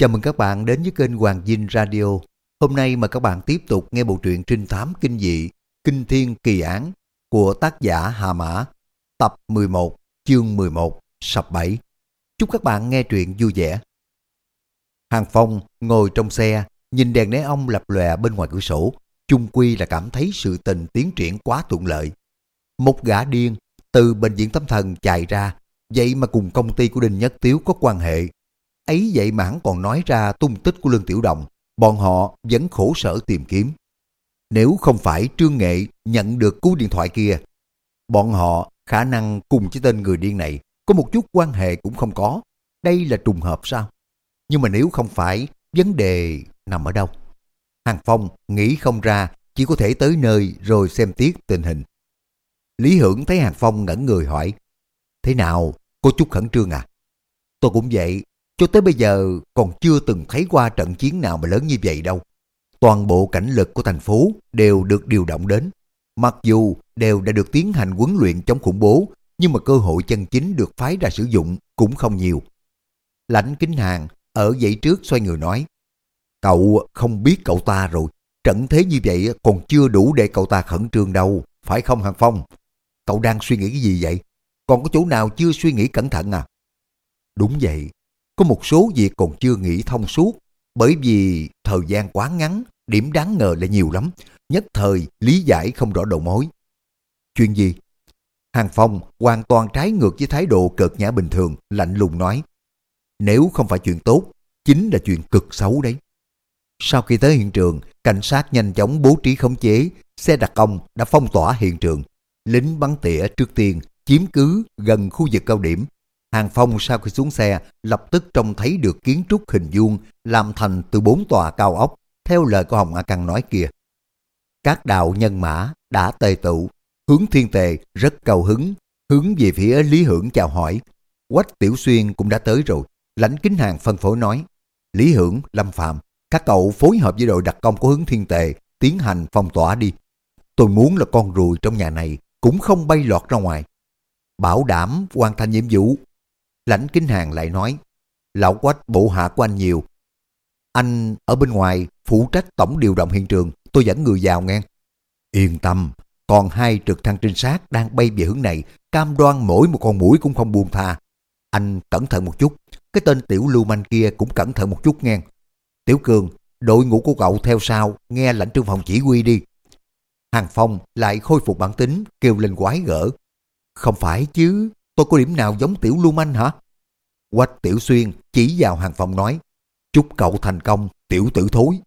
Chào mừng các bạn đến với kênh Hoàng Dinh Radio. Hôm nay mời các bạn tiếp tục nghe bộ truyện trinh thám kinh dị Kinh Thiên Kỳ Án của tác giả Hà Mã, tập 11, chương 11, sập 7. Chúc các bạn nghe truyện vui vẻ. Hàng Phong ngồi trong xe, nhìn đèn nén ông lập lòe bên ngoài cửa sổ, chung quy là cảm thấy sự tình tiến triển quá thuận lợi. Một gã điên từ bệnh viện tâm thần chạy ra, vậy mà cùng công ty của Đinh Nhất Tiếu có quan hệ ấy vậy mà hắn còn nói ra tung tích của Lương Tiểu Đồng, bọn họ vẫn khổ sở tìm kiếm. Nếu không phải Trương Nghệ nhận được cú điện thoại kia, bọn họ khả năng cùng với tên người điên này có một chút quan hệ cũng không có. Đây là trùng hợp sao? Nhưng mà nếu không phải, vấn đề nằm ở đâu? Hàng Phong nghĩ không ra, chỉ có thể tới nơi rồi xem tiếp tình hình. Lý Hưởng thấy Hàng Phong ngẩn người hỏi, Thế nào, có chút khẩn trương à? Tôi cũng vậy, cho tới bây giờ còn chưa từng thấy qua trận chiến nào mà lớn như vậy đâu. Toàn bộ cảnh lực của thành phố đều được điều động đến. Mặc dù đều đã được tiến hành huấn luyện chống khủng bố, nhưng mà cơ hội chân chính được phái ra sử dụng cũng không nhiều. Lãnh kính hàng ở dãy trước xoay người nói, Cậu không biết cậu ta rồi, trận thế như vậy còn chưa đủ để cậu ta khẩn trương đâu, phải không Hàng Phong? Cậu đang suy nghĩ cái gì vậy? Còn có chỗ nào chưa suy nghĩ cẩn thận à? Đúng vậy, có một số việc còn chưa nghĩ thông suốt, bởi vì thời gian quá ngắn, điểm đáng ngờ là nhiều lắm, nhất thời lý giải không rõ đầu mối. Chuyện gì? Hàng Phong hoàn toàn trái ngược với thái độ cợt nhã bình thường, lạnh lùng nói. Nếu không phải chuyện tốt, chính là chuyện cực xấu đấy. Sau khi tới hiện trường, cảnh sát nhanh chóng bố trí khống chế, xe đặc công đã phong tỏa hiện trường. Lính bắn tỉa trước tiên chiếm cứ gần khu vực cao điểm, Hàng Phong sau khi xuống xe lập tức trông thấy được kiến trúc hình vuông làm thành từ bốn tòa cao ốc theo lời của Hồng A Căng nói kia. Các đạo nhân mã đã tề tụ, hướng thiên tề rất cao hứng, hướng về phía Lý Hưởng chào hỏi. Quách Tiểu Xuyên cũng đã tới rồi, lãnh kính hàng phân phối nói. Lý Hưởng, Lâm Phạm, các cậu phối hợp với đội đặc công của hướng thiên tề tiến hành phong tỏa đi. Tôi muốn là con ruồi trong nhà này cũng không bay lọt ra ngoài. Bảo đảm hoàn thành nhiệm vụ Lãnh Kính Hàng lại nói, lão quách bộ hạ của anh nhiều. Anh ở bên ngoài phụ trách tổng điều động hiện trường, tôi dẫn người vào nghe. Yên tâm, còn hai trực thăng trinh sát đang bay về hướng này, cam đoan mỗi một con mũi cũng không buông tha. Anh cẩn thận một chút, cái tên tiểu lưu manh kia cũng cẩn thận một chút nghe. Tiểu Cường, đội ngũ của cậu theo sau, nghe lãnh trương phòng chỉ huy đi. Hàng Phong lại khôi phục bản tính, kêu lên quái gỡ. Không phải chứ, tôi có điểm nào giống tiểu lưu manh hả? Quách Tiểu Xuyên chỉ vào hàng phòng nói, chúc cậu thành công, tiểu tử thối.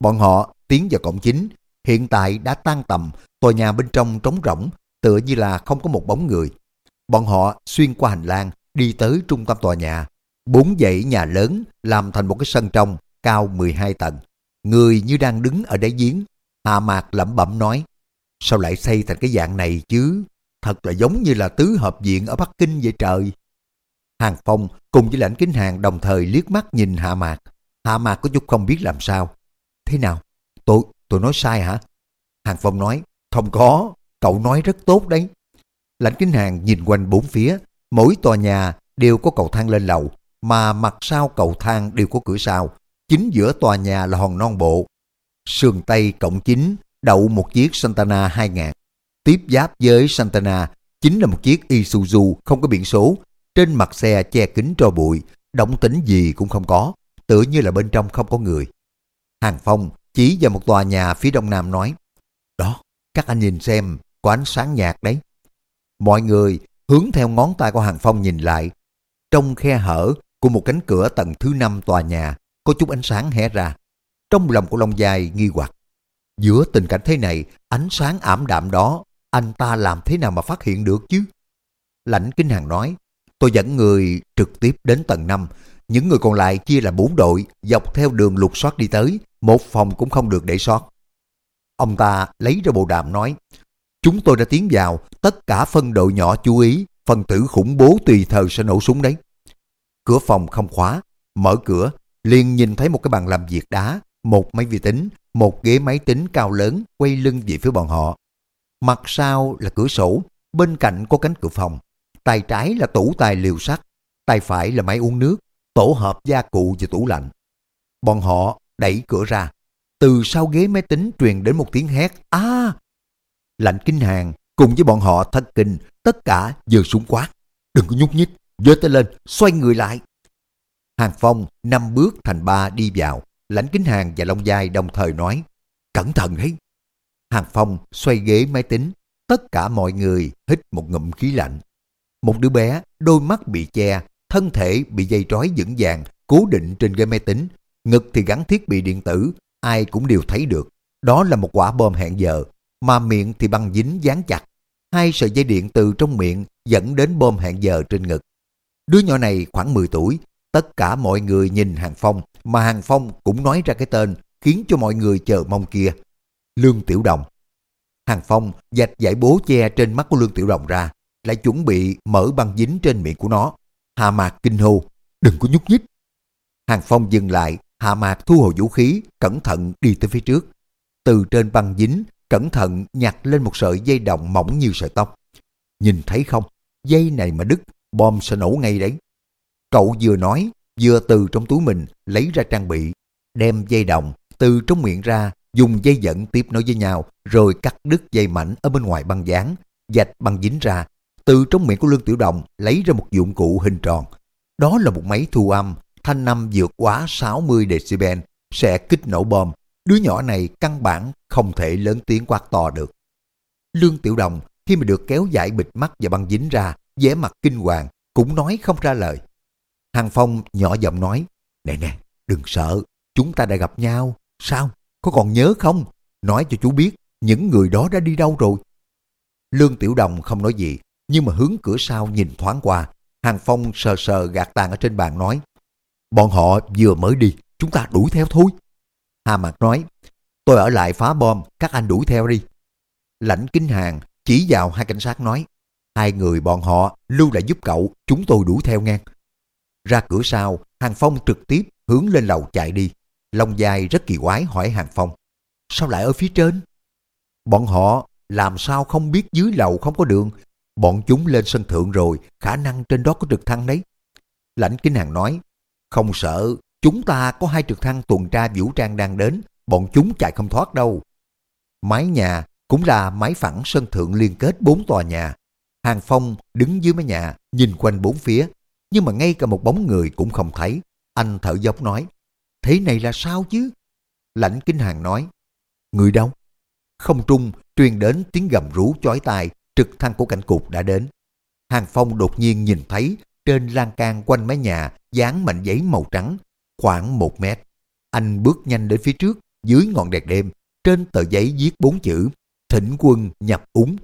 Bọn họ tiến vào cổng chính, hiện tại đã tan tầm, tòa nhà bên trong trống rỗng, tựa như là không có một bóng người. Bọn họ xuyên qua hành lang, đi tới trung tâm tòa nhà. Bốn dãy nhà lớn làm thành một cái sân trong, cao 12 tầng. Người như đang đứng ở đáy giếng. Hạ Mạc lẩm bẩm nói, sao lại xây thành cái dạng này chứ? Thật là giống như là tứ hợp viện ở Bắc Kinh vậy trời. Hàng Phong cùng với lãnh kính hàng đồng thời liếc mắt nhìn Hạ Mạc. Hạ Mạc có chút không biết làm sao. Thế nào? Tôi, tôi nói sai hả? Hàng Phong nói, không có, cậu nói rất tốt đấy. Lãnh kính hàng nhìn quanh bốn phía, mỗi tòa nhà đều có cầu thang lên lầu, mà mặt sau cầu thang đều có cửa sau. Chính giữa tòa nhà là hòn non bộ. Sườn Tây cổng chính đậu một chiếc Santana 2000. Tiếp giáp với Santana chính là một chiếc Isuzu không có biển số trên mặt xe che kính cho bụi, động tĩnh gì cũng không có, tựa như là bên trong không có người. Hàng Phong chỉ vào một tòa nhà phía đông nam nói, Đó, các anh nhìn xem, có ánh sáng nhạt đấy. Mọi người hướng theo ngón tay của Hàng Phong nhìn lại. Trong khe hở của một cánh cửa tầng thứ năm tòa nhà, có chút ánh sáng hé ra. Trong lòng của Long Dài nghi hoặc. Giữa tình cảnh thế này, ánh sáng ảm đạm đó, anh ta làm thế nào mà phát hiện được chứ? Lãnh Kinh Hàng nói, Tôi dẫn người trực tiếp đến tầng 5, những người còn lại chia là bốn đội, dọc theo đường lục soát đi tới, một phòng cũng không được để sót. Ông ta lấy ra bộ đàm nói, chúng tôi đã tiến vào, tất cả phân đội nhỏ chú ý, phần tử khủng bố tùy thời sẽ nổ súng đấy. Cửa phòng không khóa, mở cửa, liền nhìn thấy một cái bàn làm việc đá, một máy vi tính, một ghế máy tính cao lớn quay lưng về phía bọn họ. Mặt sau là cửa sổ, bên cạnh có cánh cửa phòng tay trái là tủ tài liều sắt, tay phải là máy uống nước, tổ hợp gia cụ và tủ lạnh. Bọn họ đẩy cửa ra. Từ sau ghế máy tính truyền đến một tiếng hét. a Lạnh kinh hàng cùng với bọn họ thất kinh, tất cả giơ súng quát. Đừng có nhúc nhích, giơ tay lên, xoay người lại. Hàng Phong năm bước thành ba đi vào, lãnh kính hàng và Long Giai đồng thời nói, cẩn thận đấy. Hàng Phong xoay ghế máy tính, tất cả mọi người hít một ngụm khí lạnh. Một đứa bé, đôi mắt bị che, thân thể bị dây trói vững vàng, cố định trên ghế máy tính, ngực thì gắn thiết bị điện tử, ai cũng đều thấy được. Đó là một quả bom hẹn giờ, mà miệng thì băng dính dán chặt. Hai sợi dây điện từ trong miệng dẫn đến bom hẹn giờ trên ngực. Đứa nhỏ này khoảng 10 tuổi, tất cả mọi người nhìn Hàng Phong, mà Hàng Phong cũng nói ra cái tên, khiến cho mọi người chờ mong kia. Lương Tiểu Đồng. Hàng Phong dạch giải bố che trên mắt của Lương Tiểu Đồng ra, lại chuẩn bị mở băng dính trên miệng của nó. Hà Mạc kinh hô, đừng có nhúc nhích. Hàng Phong dừng lại, Hà Mạc thu hồi vũ khí, cẩn thận đi tới phía trước. Từ trên băng dính, cẩn thận nhặt lên một sợi dây đồng mỏng như sợi tóc. Nhìn thấy không, dây này mà đứt, bom sẽ nổ ngay đấy. Cậu vừa nói, vừa từ trong túi mình lấy ra trang bị, đem dây đồng từ trong miệng ra, dùng dây dẫn tiếp nối với nhau, rồi cắt đứt dây mảnh ở bên ngoài băng dán, dạch băng dính ra. Từ trong miệng của Lương Tiểu Đồng lấy ra một dụng cụ hình tròn. Đó là một máy thu âm, thanh âm vượt quá 60 decibel, sẽ kích nổ bom. Đứa nhỏ này căn bản không thể lớn tiếng quát to được. Lương Tiểu Đồng khi mà được kéo dải bịt mắt và băng dính ra, vẻ mặt kinh hoàng, cũng nói không ra lời. Hàng Phong nhỏ giọng nói, Nè nè, đừng sợ, chúng ta đã gặp nhau. Sao? Có còn nhớ không? Nói cho chú biết, những người đó đã đi đâu rồi? Lương Tiểu Đồng không nói gì, nhưng mà hướng cửa sau nhìn thoáng qua. Hàng Phong sờ sờ gạt tàn ở trên bàn nói, Bọn họ vừa mới đi, chúng ta đuổi theo thôi. Hà Mạc nói, tôi ở lại phá bom, các anh đuổi theo đi. Lãnh Kính Hàng chỉ vào hai cảnh sát nói, hai người bọn họ lưu lại giúp cậu, chúng tôi đuổi theo ngang. Ra cửa sau, Hàng Phong trực tiếp hướng lên lầu chạy đi. Long dài rất kỳ quái hỏi Hàng Phong, sao lại ở phía trên? Bọn họ làm sao không biết dưới lầu không có đường? Bọn chúng lên sân thượng rồi, khả năng trên đó có trực thăng đấy. Lãnh Kính Hàng nói, không sợ, chúng ta có hai trực thăng tuần tra vũ trang đang đến, bọn chúng chạy không thoát đâu. Mái nhà cũng là mái phẳng sân thượng liên kết bốn tòa nhà. Hàng Phong đứng dưới mái nhà, nhìn quanh bốn phía, nhưng mà ngay cả một bóng người cũng không thấy. Anh thở dốc nói, thế này là sao chứ? Lãnh Kinh Hàng nói, người đâu? Không trung truyền đến tiếng gầm rú chói tai, trực thăng của cảnh cục đã đến. Hàng Phong đột nhiên nhìn thấy trên lan can quanh mái nhà dán mảnh giấy màu trắng, khoảng một mét. Anh bước nhanh đến phía trước, dưới ngọn đèn đêm, trên tờ giấy viết bốn chữ, thỉnh quân nhập úng.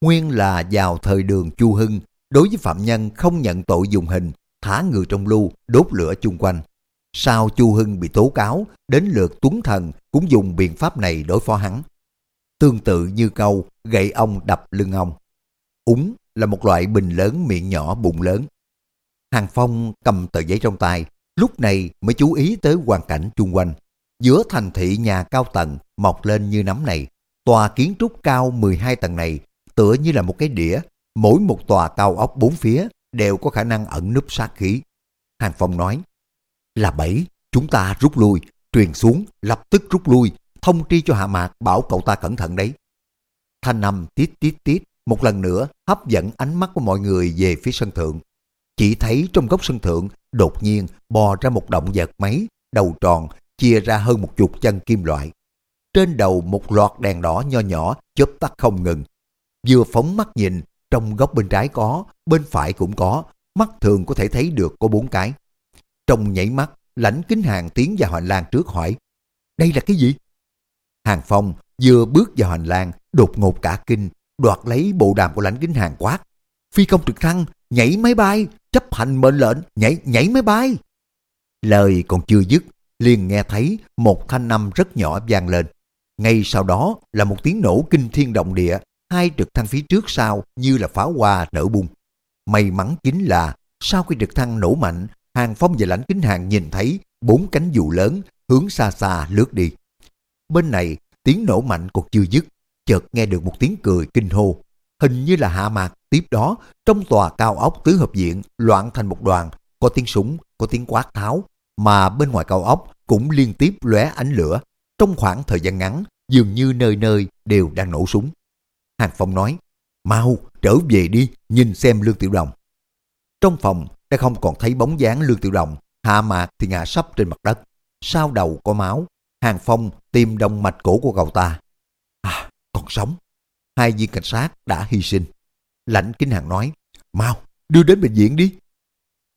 Nguyên là vào thời đường Chu Hưng, đối với phạm nhân không nhận tội dùng hình, thả người trong lưu, đốt lửa chung quanh. Sau Chu Hưng bị tố cáo, đến lượt Tuấn Thần cũng dùng biện pháp này đối phó hắn. Tương tự như câu gậy ông đập lưng ông. Úng là một loại bình lớn miệng nhỏ bụng lớn. Hàng Phong cầm tờ giấy trong tay, lúc này mới chú ý tới hoàn cảnh chung quanh. Giữa thành thị nhà cao tầng mọc lên như nấm này, tòa kiến trúc cao 12 tầng này tựa như là một cái đĩa, mỗi một tòa cao ốc bốn phía đều có khả năng ẩn núp sát khí. Hàng Phong nói, là bảy, chúng ta rút lui, truyền xuống, lập tức rút lui, thông tri cho Hạ Mạc bảo cậu ta cẩn thận đấy. Thanh âm tít tít tít, một lần nữa hấp dẫn ánh mắt của mọi người về phía sân thượng. Chỉ thấy trong góc sân thượng đột nhiên bò ra một động vật máy, đầu tròn, chia ra hơn một chục chân kim loại. Trên đầu một loạt đèn đỏ nho nhỏ chớp tắt không ngừng. Vừa phóng mắt nhìn, trong góc bên trái có, bên phải cũng có, mắt thường có thể thấy được có bốn cái. Trong nhảy mắt, lãnh kính hàng tiến vào hành lang trước hỏi, đây là cái gì? Hàng Phong vừa bước vào hành lang, đột ngột cả kinh, đoạt lấy bộ đàm của lãnh kính hàng quát. Phi công trực thăng, nhảy máy bay, chấp hành mệnh lệnh, nhảy nhảy máy bay. Lời còn chưa dứt, liền nghe thấy một thanh âm rất nhỏ vang lên. Ngay sau đó là một tiếng nổ kinh thiên động địa, hai trực thăng phía trước sau như là pháo hoa nở bung. May mắn chính là sau khi trực thăng nổ mạnh, Hàng Phong và lãnh kính hàng nhìn thấy bốn cánh dù lớn hướng xa xa lướt đi. Bên này tiếng nổ mạnh còn chưa dứt, chợt nghe được một tiếng cười kinh hô. Hình như là hạ mạc, tiếp đó trong tòa cao ốc tứ hợp viện loạn thành một đoàn, có tiếng súng, có tiếng quát tháo, mà bên ngoài cao ốc cũng liên tiếp lóe ánh lửa. Trong khoảng thời gian ngắn, dường như nơi nơi đều đang nổ súng. Hàng Phong nói, mau trở về đi, nhìn xem Lương Tiểu Đồng. Trong phòng đã không còn thấy bóng dáng Lương Tiểu Đồng, hạ mạc thì ngã sấp trên mặt đất. Sau đầu có máu, Hàng Phong tìm đồng mạch cổ của cậu ta. À, còn sống. Hai viên cảnh sát đã hy sinh. Lãnh Kính Hàng nói, mau, đưa đến bệnh viện đi.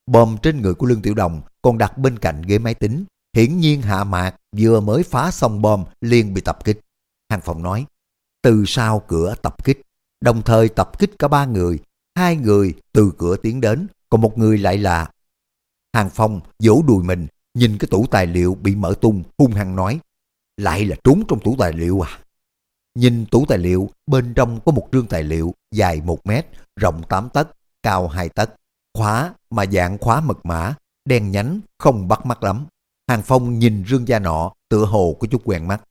Bom trên người của Lương Tiểu Đồng còn đặt bên cạnh ghế máy tính. Hiển nhiên hạ mạc vừa mới phá xong bom liền bị tập kích. Hàng Phong nói, từ sau cửa tập kích, đồng thời tập kích cả ba người. Hai người từ cửa tiến đến, còn một người lại là... Hàng Phong vỗ đùi mình, nhìn cái tủ tài liệu bị mở tung, hung hăng nói, lại là trốn trong tủ tài liệu à. Nhìn tủ tài liệu, bên trong có một trương tài liệu dài 1 mét, rộng 8 tấc, cao 2 tấc, khóa mà dạng khóa mật mã, đen nhánh, không bắt mắt lắm. Hàng Phong nhìn rương da nọ, tựa hồ có chút quen mắt.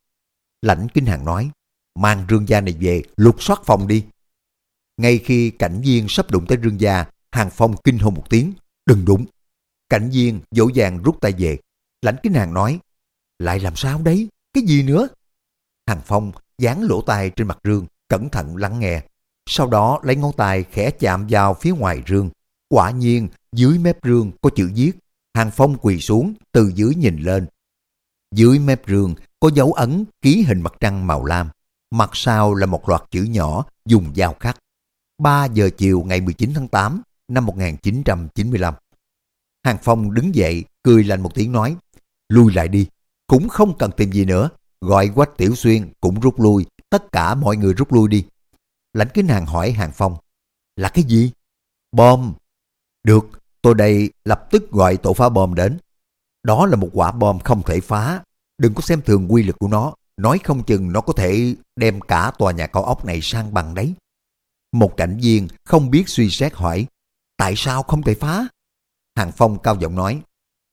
Lãnh Kinh Hàng nói, mang rương da này về, lục soát phòng đi. Ngay khi cảnh viên sắp đụng tới rương da, Hàng Phong kinh hồn một tiếng, đừng đụng. Cảnh viên dỗ dàng rút tay về. Lãnh Kinh Hàng nói, lại làm sao đấy, cái gì nữa? Hàng Phong dán lỗ tai trên mặt rương, cẩn thận lắng nghe. Sau đó lấy ngón tay khẽ chạm vào phía ngoài rương. Quả nhiên, dưới mép rương có chữ viết. Hàng Phong quỳ xuống, từ dưới nhìn lên. Dưới mép rương có dấu ấn ký hình mặt trăng màu lam. Mặt sau là một loạt chữ nhỏ dùng dao khắc. 3 giờ chiều ngày 19 tháng 8 năm 1995. Hàng Phong đứng dậy, cười lạnh một tiếng nói, lui lại đi, cũng không cần tìm gì nữa, gọi Quách Tiểu Xuyên cũng rút lui, tất cả mọi người rút lui đi. Lãnh Kính Hàng hỏi Hàng Phong, là cái gì? Bom. Được, tôi đây lập tức gọi tổ phá bom đến. Đó là một quả bom không thể phá, đừng có xem thường quy lực của nó, nói không chừng nó có thể đem cả tòa nhà cao ốc này sang bằng đấy. Một cảnh viên không biết suy xét hỏi, tại sao không thể phá? Hàng Phong cao giọng nói,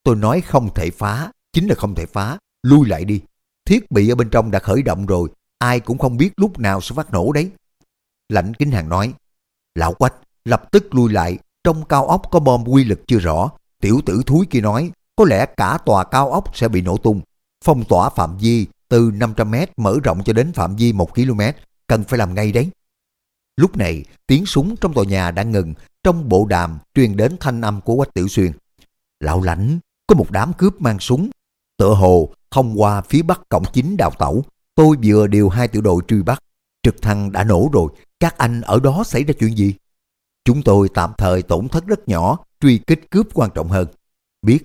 tôi nói không thể phá, chính là không thể phá, lui lại đi. Thiết bị ở bên trong đã khởi động rồi, ai cũng không biết lúc nào sẽ phát nổ đấy. Lãnh Kính Hàng nói, Lão Quách, lập tức lui lại, trong cao ốc có bom quy lực chưa rõ. Tiểu tử thúi kia nói, có lẽ cả tòa cao ốc sẽ bị nổ tung. Phong tỏa phạm vi từ 500m mở rộng cho đến phạm vi 1 km, cần phải làm ngay đấy. Lúc này, tiếng súng trong tòa nhà đã ngừng, trong bộ đàm truyền đến thanh âm của Quách Tiểu Xuyên. Lão lãnh, có một đám cướp mang súng. Tựa hồ, thông qua phía bắc cổng chính đào tẩu, tôi vừa điều hai tiểu đội truy bắt. Trực thăng đã nổ rồi, các anh ở đó xảy ra chuyện gì? Chúng tôi tạm thời tổn thất rất nhỏ, truy kích cướp quan trọng hơn. Biết,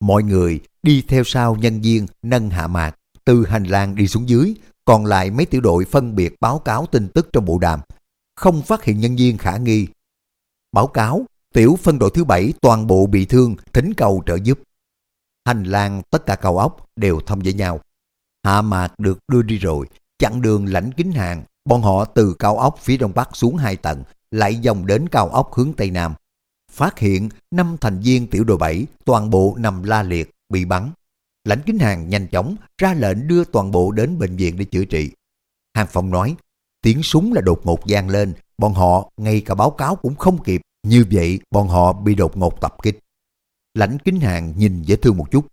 mọi người đi theo sau nhân viên nâng hạ mạc, từ hành lang đi xuống dưới, còn lại mấy tiểu đội phân biệt báo cáo tin tức trong bộ đàm. Không phát hiện nhân viên khả nghi. Báo cáo, tiểu phân đội thứ bảy toàn bộ bị thương, thỉnh cầu trợ giúp. Hành lang tất cả cao ốc đều thông với nhau. Hạ mạc được đưa đi rồi, chặn đường lãnh kính hàng, bọn họ từ cao ốc phía đông bắc xuống hai tầng, lại dòng đến cao ốc hướng tây nam. Phát hiện năm thành viên tiểu đội 7 toàn bộ nằm la liệt, bị bắn. Lãnh kính hàng nhanh chóng ra lệnh đưa toàn bộ đến bệnh viện để chữa trị. Hàng Phong nói, tiếng súng là đột ngột gian lên, bọn họ ngay cả báo cáo cũng không kịp, như vậy bọn họ bị đột ngột tập kích. Lãnh kính hàng nhìn dễ thương một chút.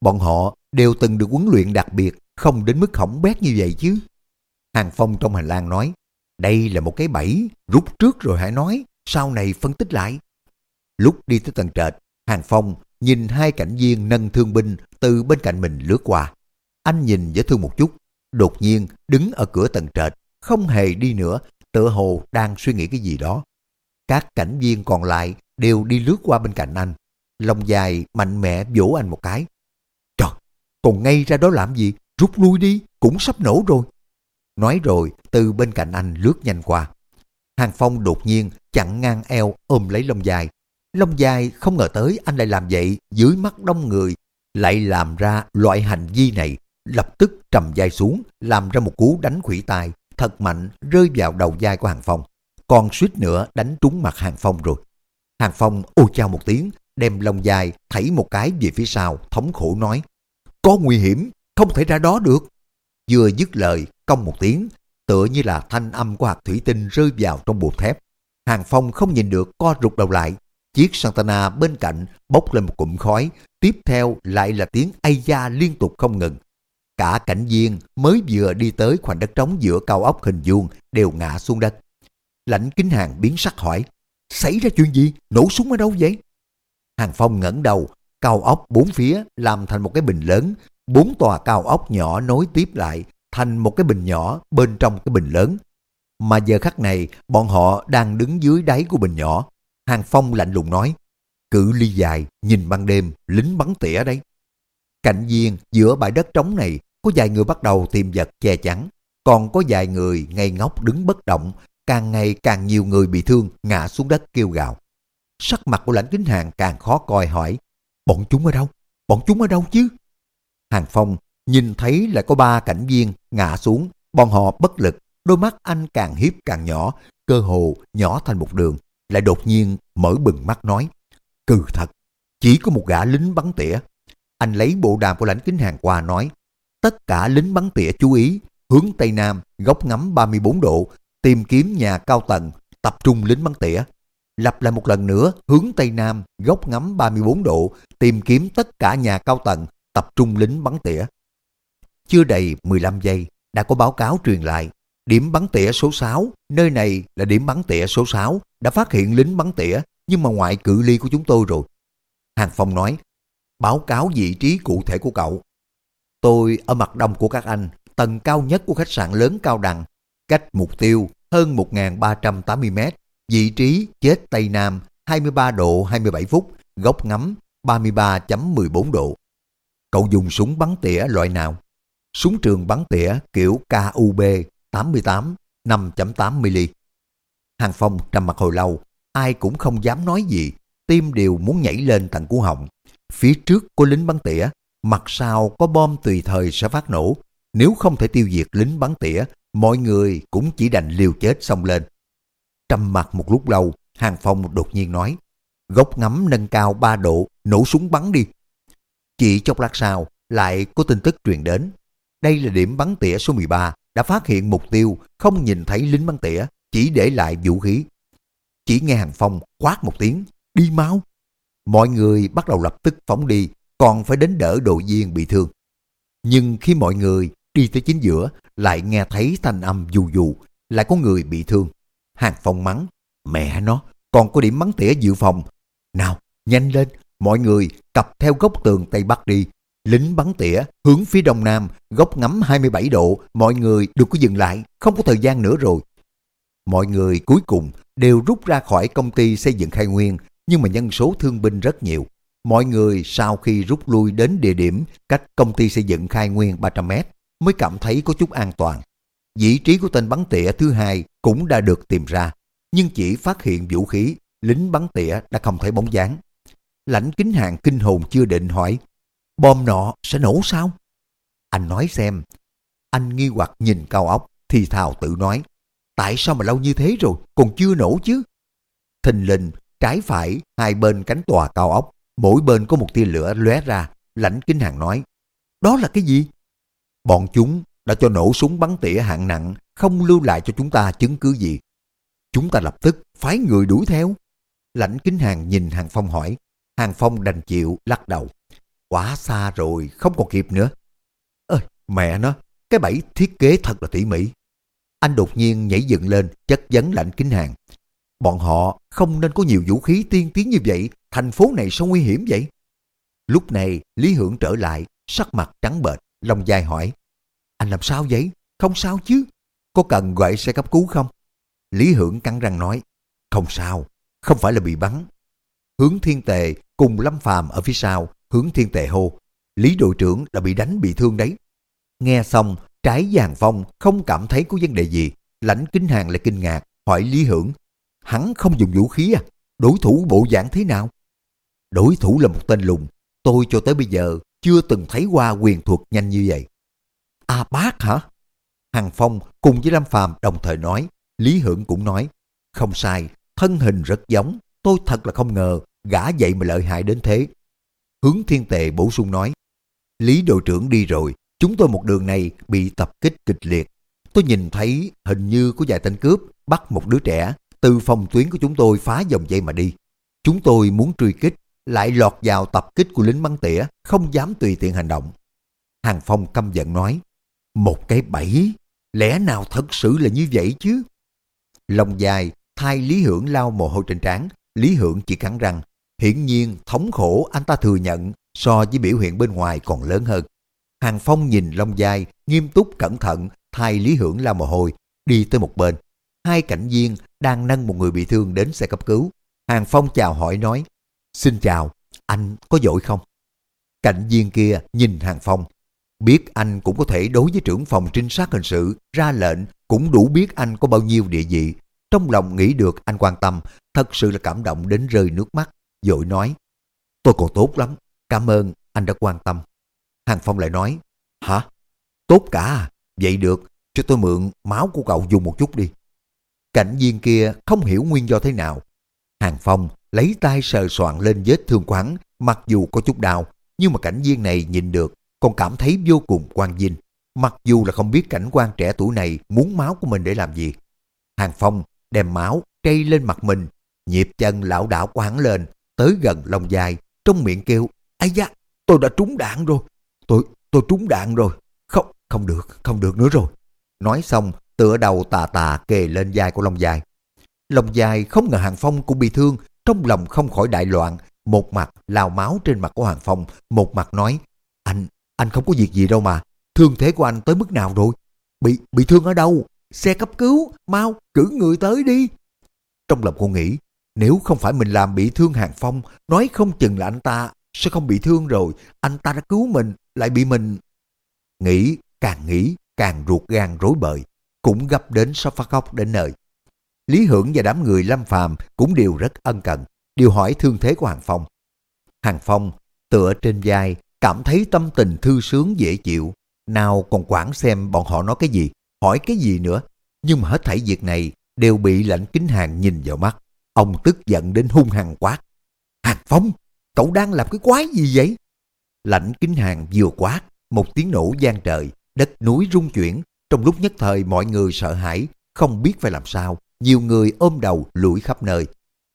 Bọn họ đều từng được huấn luyện đặc biệt, không đến mức hỏng bét như vậy chứ. Hàng Phong trong hành lang nói, đây là một cái bẫy, rút trước rồi hãy nói, sau này phân tích lại. Lúc đi tới tầng trệt, Hàng Phong nhìn hai cảnh viên nâng thương binh từ bên cạnh mình lướt qua. Anh nhìn dễ thương một chút, đột nhiên đứng ở cửa tầng trệt, không hề đi nữa, tựa hồ đang suy nghĩ cái gì đó. Các cảnh viên còn lại đều đi lướt qua bên cạnh anh. Lòng dài mạnh mẽ vỗ anh một cái. Trời, còn ngay ra đó làm gì? Rút lui đi, cũng sắp nổ rồi. Nói rồi, từ bên cạnh anh lướt nhanh qua. Hàng Phong đột nhiên chặn ngang eo ôm lấy lông dài. Lông dài không ngờ tới anh lại làm vậy dưới mắt đông người, lại làm ra loại hành vi này, lập tức trầm dài xuống, làm ra một cú đánh khủy tài, thật mạnh rơi vào đầu vai của Hàng Phong. Còn suýt nữa đánh trúng mặt Hàng Phong rồi. Hàng Phong ô chao một tiếng, đem lông dài thảy một cái về phía sau, thống khổ nói. Có nguy hiểm, không thể ra đó được. Vừa dứt lời, cong một tiếng, tựa như là thanh âm của hạt thủy tinh rơi vào trong bột thép. Hàng Phong không nhìn được co rụt đầu lại. Chiếc Santana bên cạnh bốc lên một cụm khói, tiếp theo lại là tiếng ây da liên tục không ngừng. Cả cảnh viên mới vừa đi tới khoảnh đất trống giữa cao ốc hình vuông đều ngã xuống đất. Lãnh kính hàng biến sắc hỏi, xảy ra chuyện gì? Nổ súng ở đâu vậy? Hàng Phong ngẩng đầu, cao ốc bốn phía làm thành một cái bình lớn, bốn tòa cao ốc nhỏ nối tiếp lại thành một cái bình nhỏ bên trong cái bình lớn. Mà giờ khắc này, bọn họ đang đứng dưới đáy của bình nhỏ. Hàng Phong lạnh lùng nói, cự ly dài, nhìn ban đêm, lính bắn tỉa đấy. Cạnh viên giữa bãi đất trống này, có vài người bắt đầu tìm vật che chắn, còn có vài người ngây ngốc đứng bất động, càng ngày càng nhiều người bị thương ngã xuống đất kêu gào. Sắc mặt của lãnh kính hàng càng khó coi hỏi, bọn chúng ở đâu? Bọn chúng ở đâu chứ? Hàng Phong nhìn thấy là có ba cảnh viên ngã xuống, bọn họ bất lực, đôi mắt anh càng hiếp càng nhỏ, cơ hồ nhỏ thành một đường, lại đột nhiên mở bừng mắt nói, cừ thật, chỉ có một gã lính bắn tỉa. Anh lấy bộ đàm của lãnh kính hàng qua nói, tất cả lính bắn tỉa chú ý, hướng Tây Nam, góc ngắm 34 độ, tìm kiếm nhà cao tầng, tập trung lính bắn tỉa. Lặp lại một lần nữa, hướng Tây Nam, góc ngắm 34 độ, tìm kiếm tất cả nhà cao tầng, tập trung lính bắn tỉa. Chưa đầy 15 giây, đã có báo cáo truyền lại. Điểm bắn tỉa số 6, nơi này là điểm bắn tỉa số 6, đã phát hiện lính bắn tỉa, nhưng mà ngoại cự ly của chúng tôi rồi. Hàng Phong nói, báo cáo vị trí cụ thể của cậu. Tôi ở mặt đông của các anh, tầng cao nhất của khách sạn lớn Cao Đằng, cách mục tiêu hơn 1.380 mét, vị trí chết Tây Nam 23 độ 27 phút, góc ngắm 33.14 độ. Cậu dùng súng bắn tỉa loại nào? Súng trường bắn tỉa kiểu KUB 88 5.8mm. Hàng Phong trầm mặt hồi lâu, ai cũng không dám nói gì, tim đều muốn nhảy lên tận cú họng. Phía trước có lính bắn tỉa, mặt sau có bom tùy thời sẽ phát nổ. Nếu không thể tiêu diệt lính bắn tỉa, mọi người cũng chỉ đành liều chết xông lên. Trầm mặt một lúc lâu, Hàng Phong đột nhiên nói, gốc ngắm nâng cao 3 độ, nổ súng bắn đi. Chỉ chốc lát sau, lại có tin tức truyền đến. Đây là điểm bắn tỉa số 13, đã phát hiện mục tiêu, không nhìn thấy lính bắn tỉa, chỉ để lại vũ khí. Chỉ nghe Hàng Phong quát một tiếng, đi mau. Mọi người bắt đầu lập tức phóng đi, còn phải đến đỡ đội viên bị thương. Nhưng khi mọi người đi tới chính giữa, lại nghe thấy thanh âm dù dù, lại có người bị thương. Hàng Phong mắng, mẹ nó, còn có điểm mắng tỉa dự phòng. Nào, nhanh lên, mọi người cặp theo góc tường Tây Bắc đi. Lính bắn tỉa, hướng phía đông nam, góc ngắm 27 độ, mọi người đừng có dừng lại, không có thời gian nữa rồi. Mọi người cuối cùng đều rút ra khỏi công ty xây dựng khai nguyên, nhưng mà nhân số thương binh rất nhiều. Mọi người sau khi rút lui đến địa điểm cách công ty xây dựng khai nguyên 300 mét mới cảm thấy có chút an toàn. Vị trí của tên bắn tỉa thứ hai cũng đã được tìm ra, nhưng chỉ phát hiện vũ khí, lính bắn tỉa đã không thấy bóng dáng. Lãnh kính hàng kinh hồn chưa định hỏi, bom nọ sẽ nổ sao? Anh nói xem. Anh nghi hoặc nhìn cao ốc, thì thào tự nói, tại sao mà lâu như thế rồi, còn chưa nổ chứ? Thình lình, trái phải, hai bên cánh tòa cao ốc, mỗi bên có một tia lửa lóe ra, lãnh kính hàng nói, đó là cái gì? Bọn chúng đã cho nổ súng bắn tỉa hạng nặng, không lưu lại cho chúng ta chứng cứ gì. Chúng ta lập tức phái người đuổi theo. Lãnh kính hàng nhìn Hàng Phong hỏi, Hàng Phong đành chịu, lắc đầu. Quá xa rồi, không còn kịp nữa. Ơi, mẹ nó, cái bẫy thiết kế thật là tỉ mỉ. Anh đột nhiên nhảy dựng lên, chất vấn lãnh kính hàng. Bọn họ không nên có nhiều vũ khí tiên tiến như vậy, thành phố này sao nguy hiểm vậy? Lúc này, Lý Hưởng trở lại, sắc mặt trắng bệch, lòng dài hỏi. Anh làm sao vậy? Không sao chứ? Có cần gọi xe cấp cứu không? Lý Hưởng cắn răng nói. Không sao, không phải là bị bắn. Hướng thiên tề cùng Lâm Phàm ở phía sau, hướng thiên tề hô. Lý đội trưởng là bị đánh bị thương đấy. Nghe xong, trái giàn phong không cảm thấy có vấn đề gì. Lãnh kinh hàng lại kinh ngạc, hỏi Lý Hưởng. Hắn không dùng vũ khí à? Đối thủ bộ dạng thế nào? Đối thủ là một tên lùng. Tôi cho tới bây giờ chưa từng thấy qua quyền thuật nhanh như vậy. À bác hả? Hằng Phong cùng với Lâm Phàm đồng thời nói, Lý Hưởng cũng nói, không sai, thân hình rất giống, tôi thật là không ngờ, gã vậy mà lợi hại đến thế. Hướng Thiên Tề bổ sung nói, Lý đội trưởng đi rồi, chúng tôi một đường này bị tập kích kịch liệt. Tôi nhìn thấy hình như có vài tên cướp bắt một đứa trẻ từ phòng tuyến của chúng tôi phá dòng dây mà đi. Chúng tôi muốn truy kích, lại lọt vào tập kích của lính bắn tỉa, không dám tùy tiện hành động. Hàng Phong căm giận nói, một cái bẫy, lẽ nào thật sự là như vậy chứ? Lòng dài, thay Lý Hưởng lao mồ hôi trên trán, Lý Hưởng chỉ cắn răng. Hiển nhiên, thống khổ anh ta thừa nhận so với biểu hiện bên ngoài còn lớn hơn. Hàng Phong nhìn Long Giai, nghiêm túc cẩn thận, thay Lý Hưởng lao mồ hôi, đi tới một bên. Hai cảnh viên đang nâng một người bị thương đến xe cấp cứu. Hàng Phong chào hỏi nói, Xin chào, anh có dội không? Cảnh viên kia nhìn Hàng Phong, biết anh cũng có thể đối với trưởng phòng trinh sát hình sự ra lệnh cũng đủ biết anh có bao nhiêu địa vị. Trong lòng nghĩ được anh quan tâm, thật sự là cảm động đến rơi nước mắt, dội nói, tôi còn tốt lắm, cảm ơn anh đã quan tâm. Hàng Phong lại nói, hả? Tốt cả à? Vậy được, cho tôi mượn máu của cậu dùng một chút đi. Cảnh viên kia không hiểu nguyên do thế nào. Hàng Phong lấy tay sờ soạn lên vết thương quán, mặc dù có chút đau, nhưng mà cảnh viên này nhìn được, còn cảm thấy vô cùng quan vinh. Mặc dù là không biết cảnh quan trẻ tuổi này muốn máu của mình để làm gì. Hàng Phong đem máu trây lên mặt mình, nhịp chân lão đảo quán lên, tới gần lông dài, trong miệng kêu, ai da, tôi đã trúng đạn rồi, tôi, tôi trúng đạn rồi, không, không được, không được nữa rồi. Nói xong, tựa đầu tà tà kề lên vai của Long Dài. Long Dài không ngờ Hàng Phong cũng bị thương, trong lòng không khỏi đại loạn, một mặt lao máu trên mặt của Hàng Phong, một mặt nói, anh, anh không có việc gì đâu mà, thương thế của anh tới mức nào rồi? Bị, bị thương ở đâu? Xe cấp cứu, mau, cử người tới đi. Trong lòng cô nghĩ, nếu không phải mình làm bị thương Hàng Phong, nói không chừng là anh ta sẽ không bị thương rồi, anh ta đã cứu mình, lại bị mình... Nghĩ, càng nghĩ, càng ruột gan rối bời, cũng gấp đến sắp phát khóc đến nơi. Lý Hưởng và đám người Lâm Phàm cũng đều rất ân cần, đều hỏi thương thế của Hàng Phong. Hàng Phong tựa trên vai, cảm thấy tâm tình thư sướng dễ chịu, nào còn quản xem bọn họ nói cái gì, hỏi cái gì nữa. Nhưng mà hết thảy việc này đều bị lãnh kính hàng nhìn vào mắt. Ông tức giận đến hung hăng quát. Hàng Phong, cậu đang làm cái quái gì vậy? Lãnh kính hàng vừa quát, một tiếng nổ gian trời, đất núi rung chuyển. Trong lúc nhất thời mọi người sợ hãi, không biết phải làm sao. Nhiều người ôm đầu lủi khắp nơi.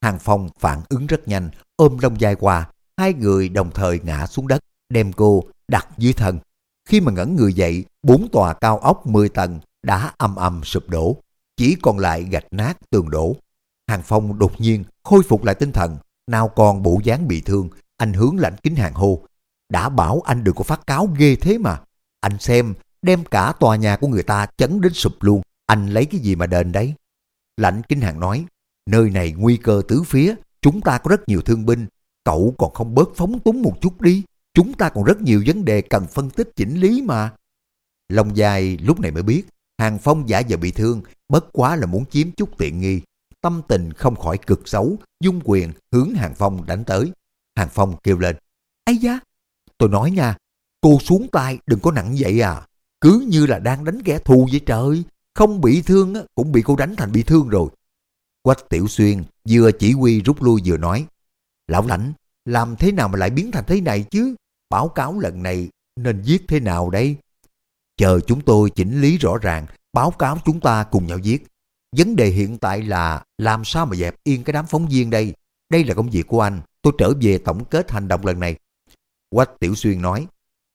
Hàng Phong phản ứng rất nhanh, ôm lông dài qua. Hai người đồng thời ngã xuống đất, đem cô đặt dưới thân. Khi mà ngẩn người dậy, bốn tòa cao ốc 10 tầng đã âm âm sụp đổ. Chỉ còn lại gạch nát tường đổ. Hàng Phong đột nhiên khôi phục lại tinh thần, nào còn bộ dáng bị thương, anh hướng lãnh kính hàng hô. Đã bảo anh đừng có phát cáo ghê thế mà. Anh xem, đem cả tòa nhà của người ta chấn đến sụp luôn. Anh lấy cái gì mà đền đấy? Lãnh kính hàng nói, nơi này nguy cơ tứ phía, chúng ta có rất nhiều thương binh. Cậu còn không bớt phóng túng một chút đi. Chúng ta còn rất nhiều vấn đề cần phân tích chỉnh lý mà. Long dài lúc này mới biết, Hàng Phong giả giờ bị thương, bất quá là muốn chiếm chút tiện nghi. Tâm tình không khỏi cực xấu, dung quyền hướng Hàng Phong đánh tới. Hàng Phong kêu lên, ấy da, tôi nói nha, cô xuống tay đừng có nặng vậy à. Cứ như là đang đánh kẻ thù vậy trời, không bị thương cũng bị cô đánh thành bị thương rồi. Quách Tiểu Xuyên vừa chỉ huy rút lui vừa nói, Lão lãnh, làm thế nào mà lại biến thành thế này chứ? Báo cáo lần này nên viết thế nào đây? Chờ chúng tôi chỉnh lý rõ ràng, báo cáo chúng ta cùng nhau viết. Vấn đề hiện tại là làm sao mà dẹp yên cái đám phóng viên đây. Đây là công việc của anh, tôi trở về tổng kết hành động lần này. Quách Tiểu Xuyên nói,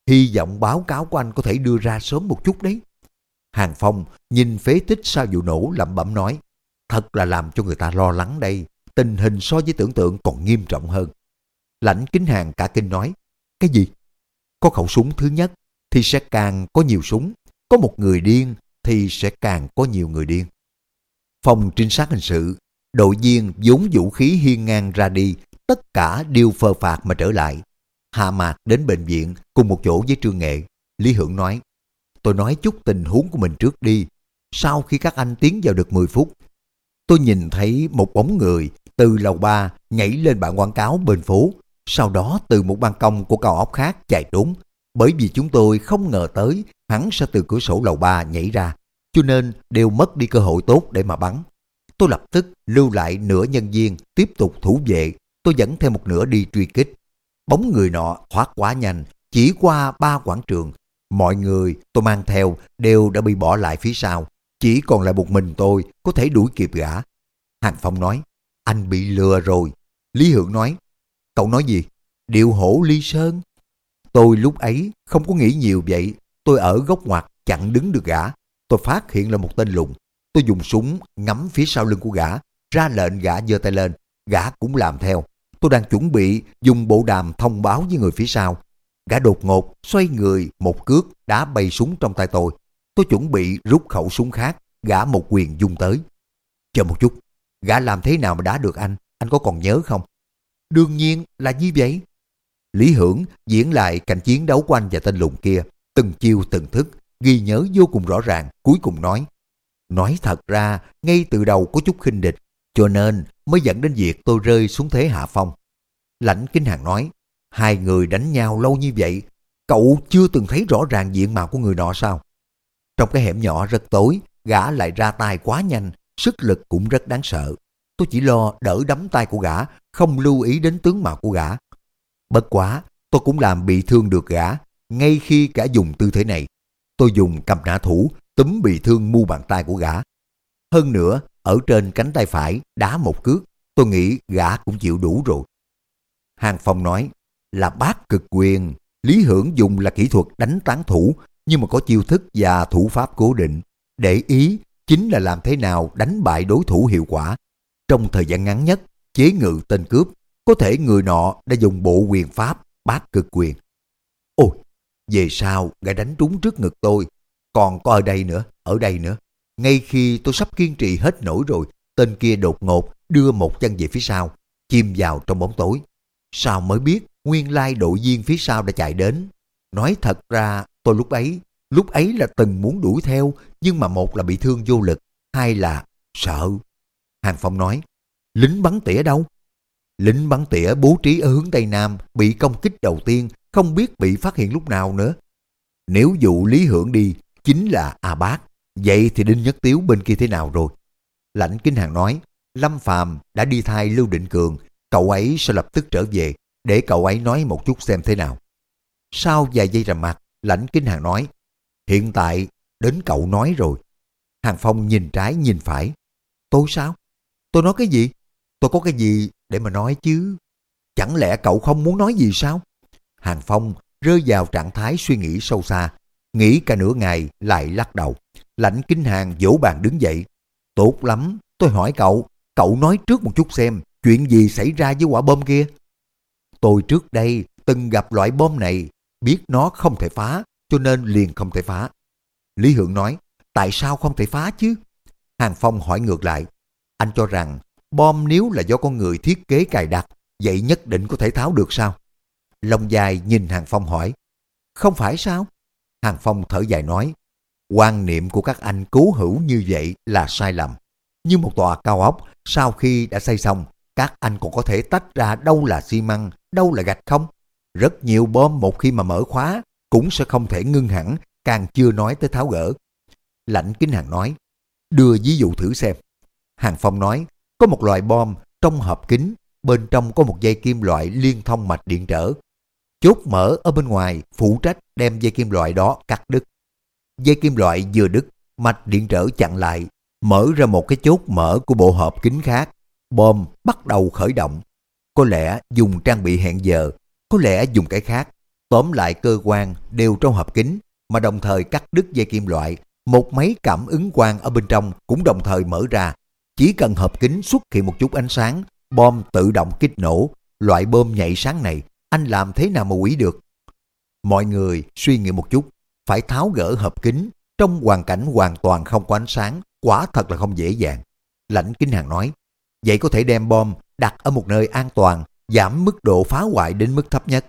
hy vọng báo cáo của anh có thể đưa ra sớm một chút đấy. Hàng Phong nhìn phế tích sau vụ nổ lẩm bẩm nói, thật là làm cho người ta lo lắng đây, tình hình so với tưởng tượng còn nghiêm trọng hơn. Lãnh kính hàng cả kinh nói, cái gì? Có khẩu súng thứ nhất thì sẽ càng có nhiều súng, có một người điên thì sẽ càng có nhiều người điên. Phòng trinh sát hình sự, đội viên vốn vũ khí hiên ngang ra đi, tất cả đều phờ phạt mà trở lại. Hạ Mạc đến bệnh viện cùng một chỗ với Trương Nghệ. Lý Hưởng nói, tôi nói chút tình huống của mình trước đi. Sau khi các anh tiến vào được 10 phút, tôi nhìn thấy một bóng người từ lầu 3 nhảy lên bảng quảng cáo bên phố, sau đó từ một ban công của cao ốc khác chạy trốn. Bởi vì chúng tôi không ngờ tới hắn sẽ từ cửa sổ lầu 3 nhảy ra, cho nên đều mất đi cơ hội tốt để mà bắn. Tôi lập tức lưu lại nửa nhân viên tiếp tục thủ vệ, tôi dẫn theo một nửa đi truy kích. Bóng người nọ thoát quá nhanh, chỉ qua ba quảng trường. Mọi người tôi mang theo đều đã bị bỏ lại phía sau. Chỉ còn lại một mình tôi có thể đuổi kịp gã. Hàng Phong nói, anh bị lừa rồi. Lý Hưởng nói, cậu nói gì? Điệu hổ ly sơn. Tôi lúc ấy không có nghĩ nhiều vậy, tôi ở góc ngoặt chặn đứng được gã. Tôi phát hiện là một tên lùng. Tôi dùng súng ngắm phía sau lưng của gã, ra lệnh gã giơ tay lên, gã cũng làm theo. Tôi đang chuẩn bị dùng bộ đàm thông báo với người phía sau. Gã đột ngột xoay người một cước đá bay súng trong tay tôi. Tôi chuẩn bị rút khẩu súng khác, gã một quyền dung tới. Chờ một chút, gã làm thế nào mà đá được anh, anh có còn nhớ không? Đương nhiên là như vậy. Lý Hưởng diễn lại cảnh chiến đấu của anh và tên lùng kia, từng chiêu từng thức, ghi nhớ vô cùng rõ ràng, cuối cùng nói. Nói thật ra, ngay từ đầu có chút khinh địch, cho nên mới dẫn đến việc tôi rơi xuống thế hạ phong. Lãnh Kinh Hàng nói, hai người đánh nhau lâu như vậy, cậu chưa từng thấy rõ ràng diện mạo của người nọ sao? Trong cái hẻm nhỏ rất tối, gã lại ra tay quá nhanh, sức lực cũng rất đáng sợ. Tôi chỉ lo đỡ đấm tay của gã, không lưu ý đến tướng mạo của gã. Bất quá, tôi cũng làm bị thương được gã, ngay khi cả dùng tư thế này. Tôi dùng cầm nã thủ, túm bị thương mu bàn tay của gã. Hơn nữa, ở trên cánh tay phải đá một cước, tôi nghĩ gã cũng chịu đủ rồi. Hàng Phong nói là bác cực quyền, Lý Hưởng dùng là kỹ thuật đánh tán thủ, nhưng mà có chiêu thức và thủ pháp cố định. Để ý chính là làm thế nào đánh bại đối thủ hiệu quả. Trong thời gian ngắn nhất, chế ngự tên cướp, có thể người nọ đã dùng bộ quyền pháp bác cực quyền. Ôi, về sau gã đánh trúng trước ngực tôi, còn có ở đây nữa, ở đây nữa. Ngay khi tôi sắp kiên trì hết nổi rồi, tên kia đột ngột đưa một chân về phía sau, chìm vào trong bóng tối. Sao mới biết nguyên lai đội viên phía sau đã chạy đến. Nói thật ra tôi lúc ấy, lúc ấy là từng muốn đuổi theo, nhưng mà một là bị thương vô lực, hai là sợ. Hàng Phong nói, lính bắn tỉa đâu? Lính bắn tỉa bố trí ở hướng Tây Nam bị công kích đầu tiên, không biết bị phát hiện lúc nào nữa. Nếu dụ Lý Hưởng đi, chính là A Bác, vậy thì Đinh Nhất Tiếu bên kia thế nào rồi? Lãnh Kinh Hàng nói, Lâm Phàm đã đi thay Lưu Định Cường, cậu ấy sẽ lập tức trở về, để cậu ấy nói một chút xem thế nào. Sau vài giây rằm mặt, Lãnh Kinh Hàng nói, hiện tại đến cậu nói rồi. Hàng Phong nhìn trái nhìn phải. Tôi sao? Tôi nói cái gì? Tôi có cái gì để mà nói chứ? Chẳng lẽ cậu không muốn nói gì sao? Hàng Phong rơi vào trạng thái suy nghĩ sâu xa, nghĩ cả nửa ngày lại lắc đầu. Lãnh Kinh Hàng vỗ bàn đứng dậy. Tốt lắm, tôi hỏi cậu, cậu nói trước một chút xem chuyện gì xảy ra với quả bom kia. Tôi trước đây từng gặp loại bom này, biết nó không thể phá, cho nên liền không thể phá. Lý Hưởng nói, tại sao không thể phá chứ? Hàng Phong hỏi ngược lại, anh cho rằng bom nếu là do con người thiết kế cài đặt, vậy nhất định có thể tháo được sao? Long dài nhìn Hàng Phong hỏi, không phải sao? Hàng Phong thở dài nói, quan niệm của các anh cứu hữu như vậy là sai lầm. Như một tòa cao ốc, sau khi đã xây xong, các anh còn có thể tách ra đâu là xi măng, đâu là gạch không? Rất nhiều bom một khi mà mở khóa cũng sẽ không thể ngưng hẳn, càng chưa nói tới tháo gỡ. Lãnh Kính Hàng nói, đưa ví dụ thử xem. Hàng Phong nói, có một loại bom trong hộp kính, bên trong có một dây kim loại liên thông mạch điện trở. Chốt mở ở bên ngoài phụ trách đem dây kim loại đó cắt đứt. Dây kim loại vừa đứt, mạch điện trở chặn lại, mở ra một cái chốt mở của bộ hộp kính khác. Bom bắt đầu khởi động. Có lẽ dùng trang bị hẹn giờ, có lẽ dùng cái khác. Tóm lại cơ quan đều trong hộp kính, mà đồng thời cắt đứt dây kim loại. Một máy cảm ứng quang ở bên trong cũng đồng thời mở ra. Chỉ cần hộp kính xuất hiện một chút ánh sáng, bom tự động kích nổ. Loại bom nhạy sáng này, anh làm thế nào mà quỷ được? Mọi người suy nghĩ một chút, phải tháo gỡ hộp kính trong hoàn cảnh hoàn toàn không có ánh sáng, quả thật là không dễ dàng. Lãnh Kính Hàng nói, vậy có thể đem bom đặt ở một nơi an toàn, giảm mức độ phá hoại đến mức thấp nhất.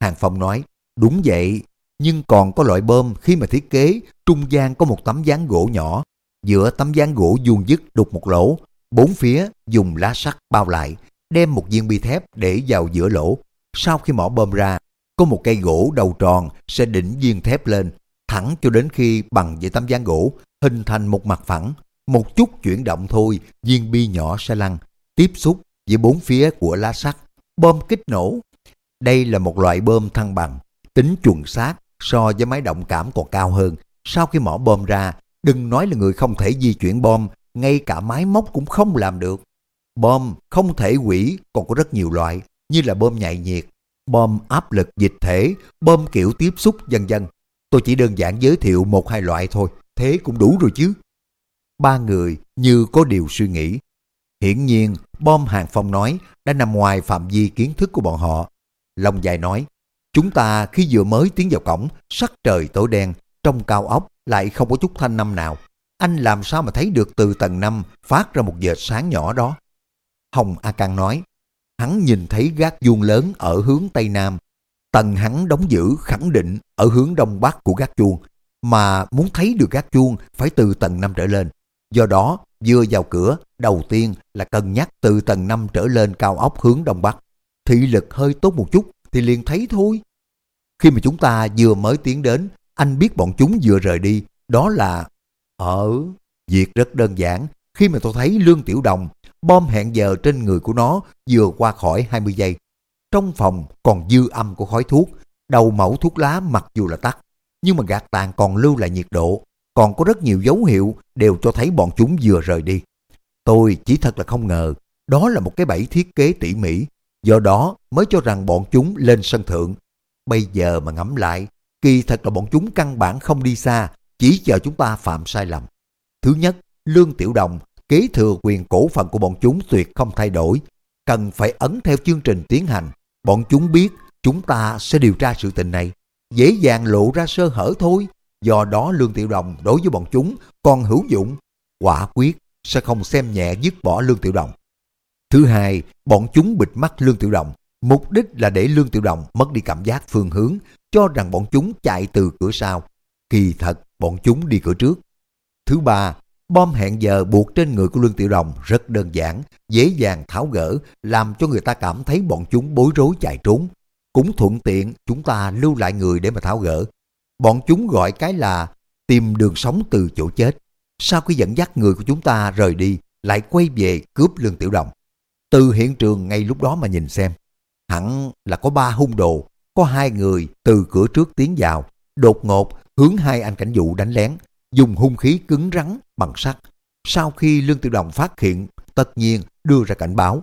Hàng Phong nói, đúng vậy, nhưng còn có loại bom khi mà thiết kế, trung gian có một tấm dáng gỗ nhỏ, giữa tấm dáng gỗ vuông dứt đục một lỗ, bốn phía dùng lá sắt bao lại, đem một viên bi thép để vào giữa lỗ. Sau khi mỏ bom ra, có một cây gỗ đầu tròn sẽ đỉnh viên thép lên, thẳng cho đến khi bằng với tấm dáng gỗ, hình thành một mặt phẳng. Một chút chuyển động thôi, viên bi nhỏ sẽ lăn, tiếp xúc với bốn phía của lá sắt, bom kích nổ. Đây là một loại bom thăng bằng, tính chuẩn xác so với máy động cảm còn cao hơn. Sau khi mỏ bom ra, đừng nói là người không thể di chuyển bom, ngay cả máy móc cũng không làm được. Bom không thể hủy còn có rất nhiều loại như là bom nhạy nhiệt, bom áp lực dịch thể, bom kiểu tiếp xúc vân vân. Tôi chỉ đơn giản giới thiệu một hai loại thôi, thế cũng đủ rồi chứ. Ba người như có điều suy nghĩ. Hiển nhiên, bom hàng phong nói đã nằm ngoài phạm vi kiến thức của bọn họ. Long dài nói, chúng ta khi vừa mới tiến vào cổng, sắc trời tối đen, trong cao ốc lại không có chút thanh năm nào. Anh làm sao mà thấy được từ tầng 5 phát ra một vệt sáng nhỏ đó? Hồng A Cang nói, hắn nhìn thấy gác chuông lớn ở hướng Tây Nam. Tầng hắn đóng giữ khẳng định ở hướng Đông Bắc của gác chuông, mà muốn thấy được gác chuông phải từ tầng 5 trở lên. Do đó, vừa vào cửa, đầu tiên là cân nhắc từ tầng 5 trở lên cao ốc hướng Đông Bắc. Thị lực hơi tốt một chút thì liền thấy thôi. Khi mà chúng ta vừa mới tiến đến, anh biết bọn chúng vừa rời đi, đó là... Ở... Việc rất đơn giản, khi mà tôi thấy Lương Tiểu Đồng, bom hẹn giờ trên người của nó vừa qua khỏi 20 giây. Trong phòng còn dư âm của khói thuốc, đầu mẫu thuốc lá mặc dù là tắt, nhưng mà gạt tàn còn lưu lại nhiệt độ, còn có rất nhiều dấu hiệu đều cho thấy bọn chúng vừa rời đi. Tôi chỉ thật là không ngờ, đó là một cái bẫy thiết kế tỉ mỉ, do đó mới cho rằng bọn chúng lên sân thượng. Bây giờ mà ngẫm lại, kỳ thật là bọn chúng căn bản không đi xa, chỉ chờ chúng ta phạm sai lầm. Thứ nhất, Lương Tiểu Đồng kế thừa quyền cổ phần của bọn chúng tuyệt không thay đổi, cần phải ấn theo chương trình tiến hành. Bọn chúng biết chúng ta sẽ điều tra sự tình này, dễ dàng lộ ra sơ hở thôi. Do đó Lương Tiểu Đồng đối với bọn chúng còn hữu dụng, quả quyết sẽ không xem nhẹ dứt bỏ Lương Tiểu Đồng. Thứ hai, bọn chúng bịt mắt Lương Tiểu Đồng, mục đích là để Lương Tiểu Đồng mất đi cảm giác phương hướng, cho rằng bọn chúng chạy từ cửa sau. Kỳ thật, bọn chúng đi cửa trước. Thứ ba, bom hẹn giờ buộc trên người của Lương Tiểu Đồng rất đơn giản, dễ dàng tháo gỡ, làm cho người ta cảm thấy bọn chúng bối rối chạy trốn. Cũng thuận tiện chúng ta lưu lại người để mà tháo gỡ. Bọn chúng gọi cái là tìm đường sống từ chỗ chết. Sau khi dẫn dắt người của chúng ta rời đi, lại quay về cướp Lương Tiểu Đồng. Từ hiện trường ngay lúc đó mà nhìn xem, hẳn là có ba hung đồ, có hai người từ cửa trước tiến vào, đột ngột hướng hai anh cảnh vụ đánh lén, dùng hung khí cứng rắn bằng sắt. Sau khi Lương Tiểu Đồng phát hiện, tất nhiên đưa ra cảnh báo.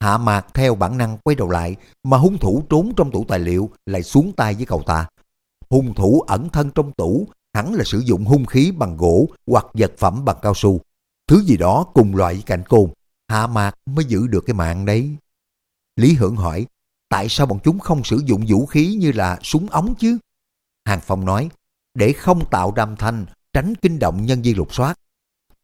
Hạ Mạc theo bản năng quay đầu lại, mà hung thủ trốn trong tủ tài liệu lại xuống tay với cậu ta. Hung thủ ẩn thân trong tủ hẳn là sử dụng hung khí bằng gỗ hoặc vật phẩm bằng cao su. Thứ gì đó cùng loại với cảnh côn. Hạ Mạc mới giữ được cái mạng đấy. Lý Hưởng hỏi, tại sao bọn chúng không sử dụng vũ khí như là súng ống chứ? Hàng Phong nói, để không tạo đam thanh, tránh kinh động nhân viên lục soát.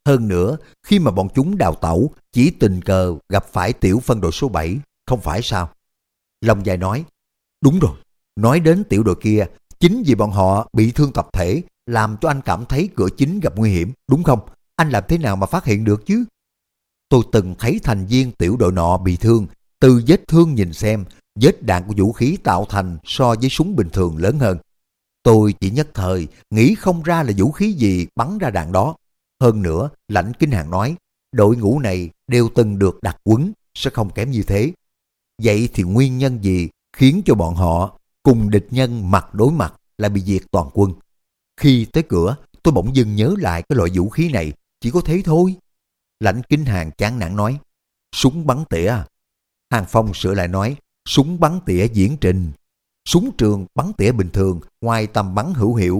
Hơn nữa, khi mà bọn chúng đào tẩu, chỉ tình cờ gặp phải tiểu phân đội số 7, không phải sao? Long dài nói, đúng rồi, nói đến tiểu đội kia, chính vì bọn họ bị thương tập thể, làm cho anh cảm thấy cửa chính gặp nguy hiểm, đúng không? Anh làm thế nào mà phát hiện được chứ? Tôi từng thấy thành viên tiểu đội nọ bị thương, từ vết thương nhìn xem, vết đạn của vũ khí tạo thành so với súng bình thường lớn hơn. Tôi chỉ nhất thời nghĩ không ra là vũ khí gì bắn ra đạn đó. Hơn nữa, lãnh kinh hàng nói, đội ngũ này đều từng được đặt quấn, sẽ không kém như thế. Vậy thì nguyên nhân gì khiến cho bọn họ cùng địch nhân mặt đối mặt lại bị diệt toàn quân? Khi tới cửa, tôi bỗng dưng nhớ lại cái loại vũ khí này, chỉ có thế thôi. Lãnh kinh hàng chán nản nói, súng bắn tỉa. À? Hàng Phong sửa lại nói, súng bắn tỉa diễn trình. Súng trường bắn tỉa bình thường ngoài tầm bắn hữu hiệu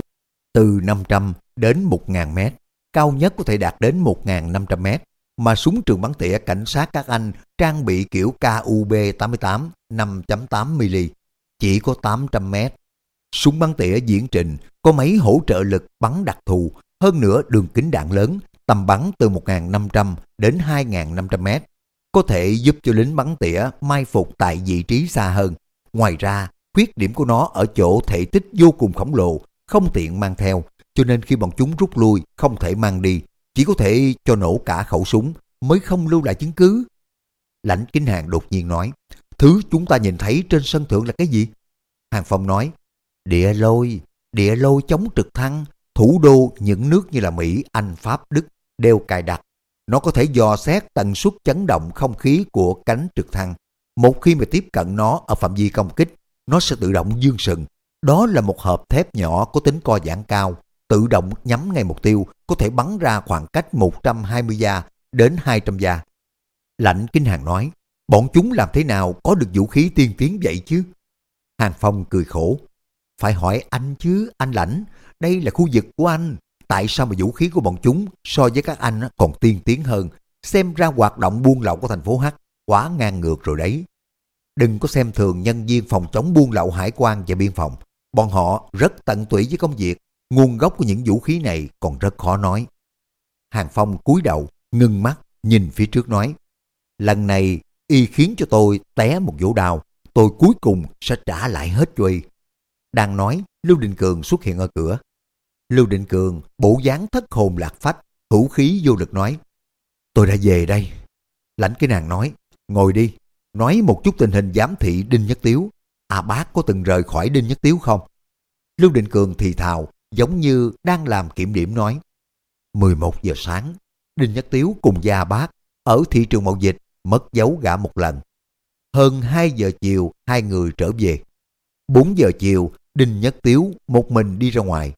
từ 500 đến 1.000 mét, cao nhất có thể đạt đến 1.500 mét. Mà súng trường bắn tỉa cảnh sát các anh trang bị kiểu KUB-88 5.8mm, chỉ có 800 mét. Súng bắn tỉa diễn trình có máy hỗ trợ lực bắn đặc thù, hơn nữa đường kính đạn lớn, tầm bắn từ 1.500 đến 2.500 mét, có thể giúp cho lính bắn tỉa mai phục tại vị trí xa hơn. Ngoài ra, khuyết điểm của nó ở chỗ thể tích vô cùng khổng lồ, không tiện mang theo, cho nên khi bọn chúng rút lui không thể mang đi, chỉ có thể cho nổ cả khẩu súng mới không lưu lại chứng cứ. Lãnh Kinh Hàng đột nhiên nói, thứ chúng ta nhìn thấy trên sân thượng là cái gì? Hàng Phong nói, địa lôi, địa lôi chống trực thăng, thủ đô những nước như là Mỹ, Anh, Pháp, Đức đều cài đặt. Nó có thể dò xét tần suất chấn động không khí của cánh trực thăng. Một khi mà tiếp cận nó ở phạm vi công kích, nó sẽ tự động dương sừng. Đó là một hộp thép nhỏ có tính co giãn cao, tự động nhắm ngay mục tiêu, có thể bắn ra khoảng cách 120 gia đến 200 gia. Lạnh Kinh Hàng nói, bọn chúng làm thế nào có được vũ khí tiên tiến vậy chứ? Hàng Phong cười khổ. Phải hỏi anh chứ, anh Lãnh, đây là khu vực của anh. Tại sao mà vũ khí của bọn chúng so với các anh còn tiên tiến hơn? Xem ra hoạt động buôn lậu của thành phố H quá ngang ngược rồi đấy. Đừng có xem thường nhân viên phòng chống buôn lậu hải quan và biên phòng. Bọn họ rất tận tụy với công việc. Nguồn gốc của những vũ khí này còn rất khó nói. Hàng Phong cúi đầu, ngưng mắt, nhìn phía trước nói. Lần này y khiến cho tôi té một vỗ đào. Tôi cuối cùng sẽ trả lại hết cho y. Đang nói, Lưu Định Cường xuất hiện ở cửa. Lưu Định Cường bộ dáng thất hồn lạc phách, hữu khí vô lực nói. Tôi đã về đây. Lãnh cái nàng nói, ngồi đi, nói một chút tình hình giám thị Đinh Nhất Tiếu. À bác có từng rời khỏi Đinh Nhất Tiếu không? Lưu Định Cường thì thào, giống như đang làm kiểm điểm nói. 11 giờ sáng, Đinh Nhất Tiếu cùng gia bác ở thị trường mậu dịch mất dấu gã một lần. Hơn 2 giờ chiều, hai người trở về. 4 giờ chiều, Đinh Nhất Tiếu một mình đi ra ngoài.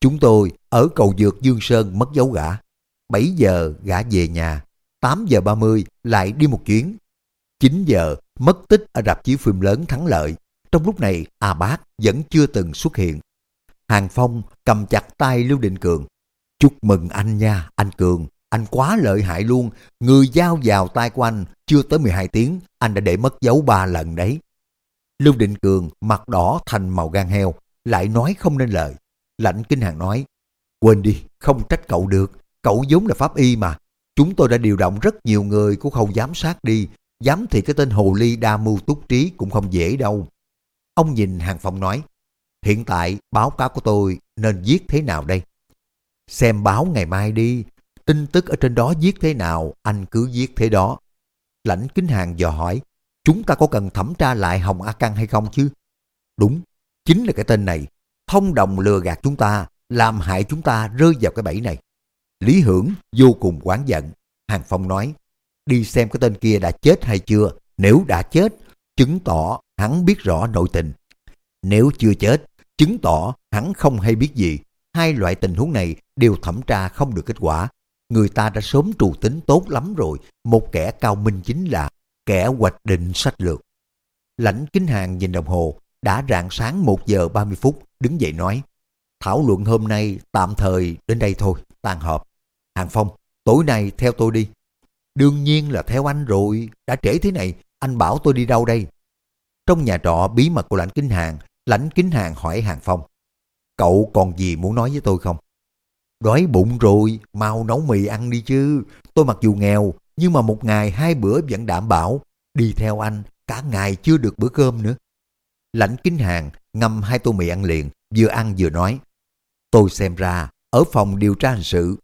Chúng tôi ở cầu dược Dương Sơn mất dấu gã. 7 giờ gã về nhà. 8 giờ 30 lại đi một chuyến. 9 giờ mất tích ở rạp chiếu phim lớn thắng lợi. Trong lúc này A Bác vẫn chưa từng xuất hiện. Hàng Phong cầm chặt tay Lưu Định Cường. Chúc mừng anh nha, anh Cường. Anh quá lợi hại luôn. Người giao vào tay của anh chưa tới 12 tiếng, anh đã để mất dấu ba lần đấy. Lưu Định Cường mặt đỏ thành màu gan heo, lại nói không nên lời. Lạnh Kinh Hàng nói, quên đi, không trách cậu được, cậu vốn là pháp y mà. Chúng tôi đã điều động rất nhiều người cũng không giám sát đi, dám thì cái tên hồ ly đa mưu túc trí cũng không dễ đâu. Ông nhìn Hàng Phong nói, hiện tại báo cáo của tôi nên viết thế nào đây? Xem báo ngày mai đi, tin tức ở trên đó viết thế nào, anh cứ viết thế đó. Lãnh Kính Hàng dò hỏi, chúng ta có cần thẩm tra lại Hồng A Căng hay không chứ? Đúng, chính là cái tên này, thông đồng lừa gạt chúng ta, làm hại chúng ta rơi vào cái bẫy này. Lý Hưởng vô cùng quán giận. Hàng Phong nói, đi xem cái tên kia đã chết hay chưa, nếu đã chết, chứng tỏ hắn biết rõ nội tình. Nếu chưa chết, chứng tỏ hắn không hay biết gì. Hai loại tình huống này đều thẩm tra không được kết quả. Người ta đã sớm trù tính tốt lắm rồi, một kẻ cao minh chính là kẻ hoạch định sách lược. Lãnh Kính Hàng nhìn đồng hồ, đã rạng sáng 1 giờ 30 phút, đứng dậy nói, thảo luận hôm nay tạm thời đến đây thôi, tan họp. Hàng Phong, tối nay theo tôi đi. Đương nhiên là theo anh rồi, đã trễ thế này, anh bảo tôi đi đâu đây? Trong nhà trọ bí mật của lãnh kinh hàng, lãnh kính hàng hỏi Hàng Phong, cậu còn gì muốn nói với tôi không? Đói bụng rồi, mau nấu mì ăn đi chứ. Tôi mặc dù nghèo, nhưng mà một ngày hai bữa vẫn đảm bảo. Đi theo anh, cả ngày chưa được bữa cơm nữa. Lãnh kính hàng ngâm hai tô mì ăn liền, vừa ăn vừa nói. Tôi xem ra, ở phòng điều tra hình sự,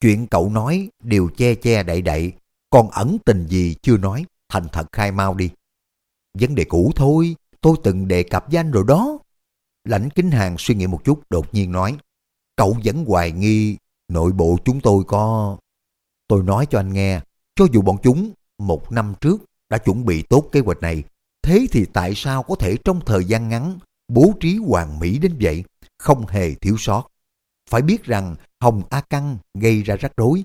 chuyện cậu nói đều che che đậy đậy, còn ẩn tình gì chưa nói, thành thật khai mau đi. Vấn đề cũ thôi, tôi từng đề cập với anh rồi đó. Lãnh kính hàng suy nghĩ một chút đột nhiên nói, cậu vẫn hoài nghi nội bộ chúng tôi có... Tôi nói cho anh nghe, cho dù bọn chúng một năm trước đã chuẩn bị tốt kế hoạch này, thế thì tại sao có thể trong thời gian ngắn bố trí hoàn mỹ đến vậy, không hề thiếu sót. Phải biết rằng Hồng A Căng gây ra rắc rối.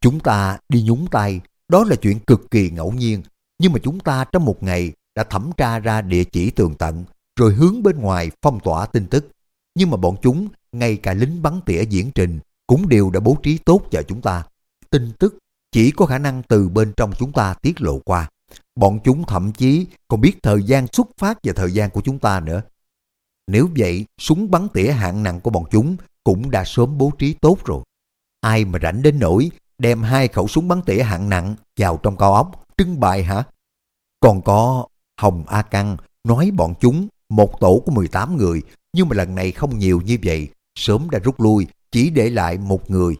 Chúng ta đi nhúng tay, đó là chuyện cực kỳ ngẫu nhiên. Nhưng mà chúng ta trong một ngày đã thẩm tra ra địa chỉ tường tận, rồi hướng bên ngoài phong tỏa tin tức. Nhưng mà bọn chúng, ngay cả lính bắn tỉa diễn trình, cũng đều đã bố trí tốt cho chúng ta. Tin tức chỉ có khả năng từ bên trong chúng ta tiết lộ qua. Bọn chúng thậm chí còn biết thời gian xuất phát và thời gian của chúng ta nữa. Nếu vậy, súng bắn tỉa hạng nặng của bọn chúng cũng đã sớm bố trí tốt rồi. Ai mà rảnh đến nỗi đem hai khẩu súng bắn tỉa hạng nặng vào trong cao ốc, trưng bày hả? Còn có Hồng A Căng nói bọn chúng một tổ của 18 người, nhưng mà lần này không nhiều như vậy, sớm đã rút lui, chỉ để lại một người.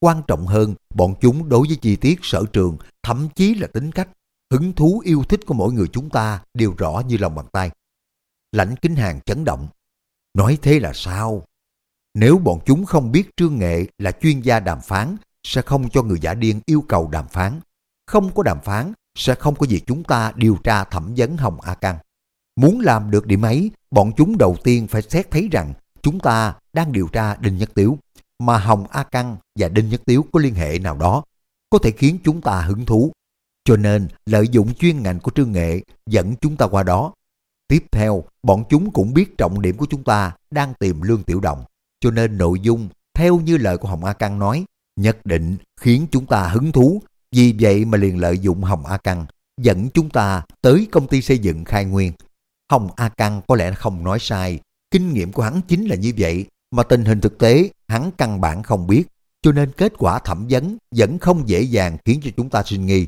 Quan trọng hơn, bọn chúng đối với chi tiết sở trường, thậm chí là tính cách, hứng thú yêu thích của mỗi người chúng ta đều rõ như lòng bàn tay. Lãnh kính hàng chấn động. Nói thế là sao? Nếu bọn chúng không biết Trương Nghệ là chuyên gia đàm phán, sẽ không cho người giả điên yêu cầu đàm phán. Không có đàm phán, sẽ không có việc chúng ta điều tra thẩm vấn Hồng A Căng. Muốn làm được điểm ấy, bọn chúng đầu tiên phải xét thấy rằng chúng ta đang điều tra Đinh Nhất Tiếu, mà Hồng A Căng và Đinh Nhất Tiếu có liên hệ nào đó, có thể khiến chúng ta hứng thú. Cho nên lợi dụng chuyên ngành của Trương Nghệ dẫn chúng ta qua đó. Tiếp theo, bọn chúng cũng biết trọng điểm của chúng ta đang tìm Lương Tiểu Đồng. Cho nên nội dung, theo như lời của Hồng A Căng nói, nhất định khiến chúng ta hứng thú. Vì vậy mà liền lợi dụng Hồng A Căng dẫn chúng ta tới công ty xây dựng khai nguyên. Hồng A Căng có lẽ không nói sai, kinh nghiệm của hắn chính là như vậy, mà tình hình thực tế hắn căn bản không biết, cho nên kết quả thẩm vấn vẫn không dễ dàng khiến cho chúng ta sinh nghi.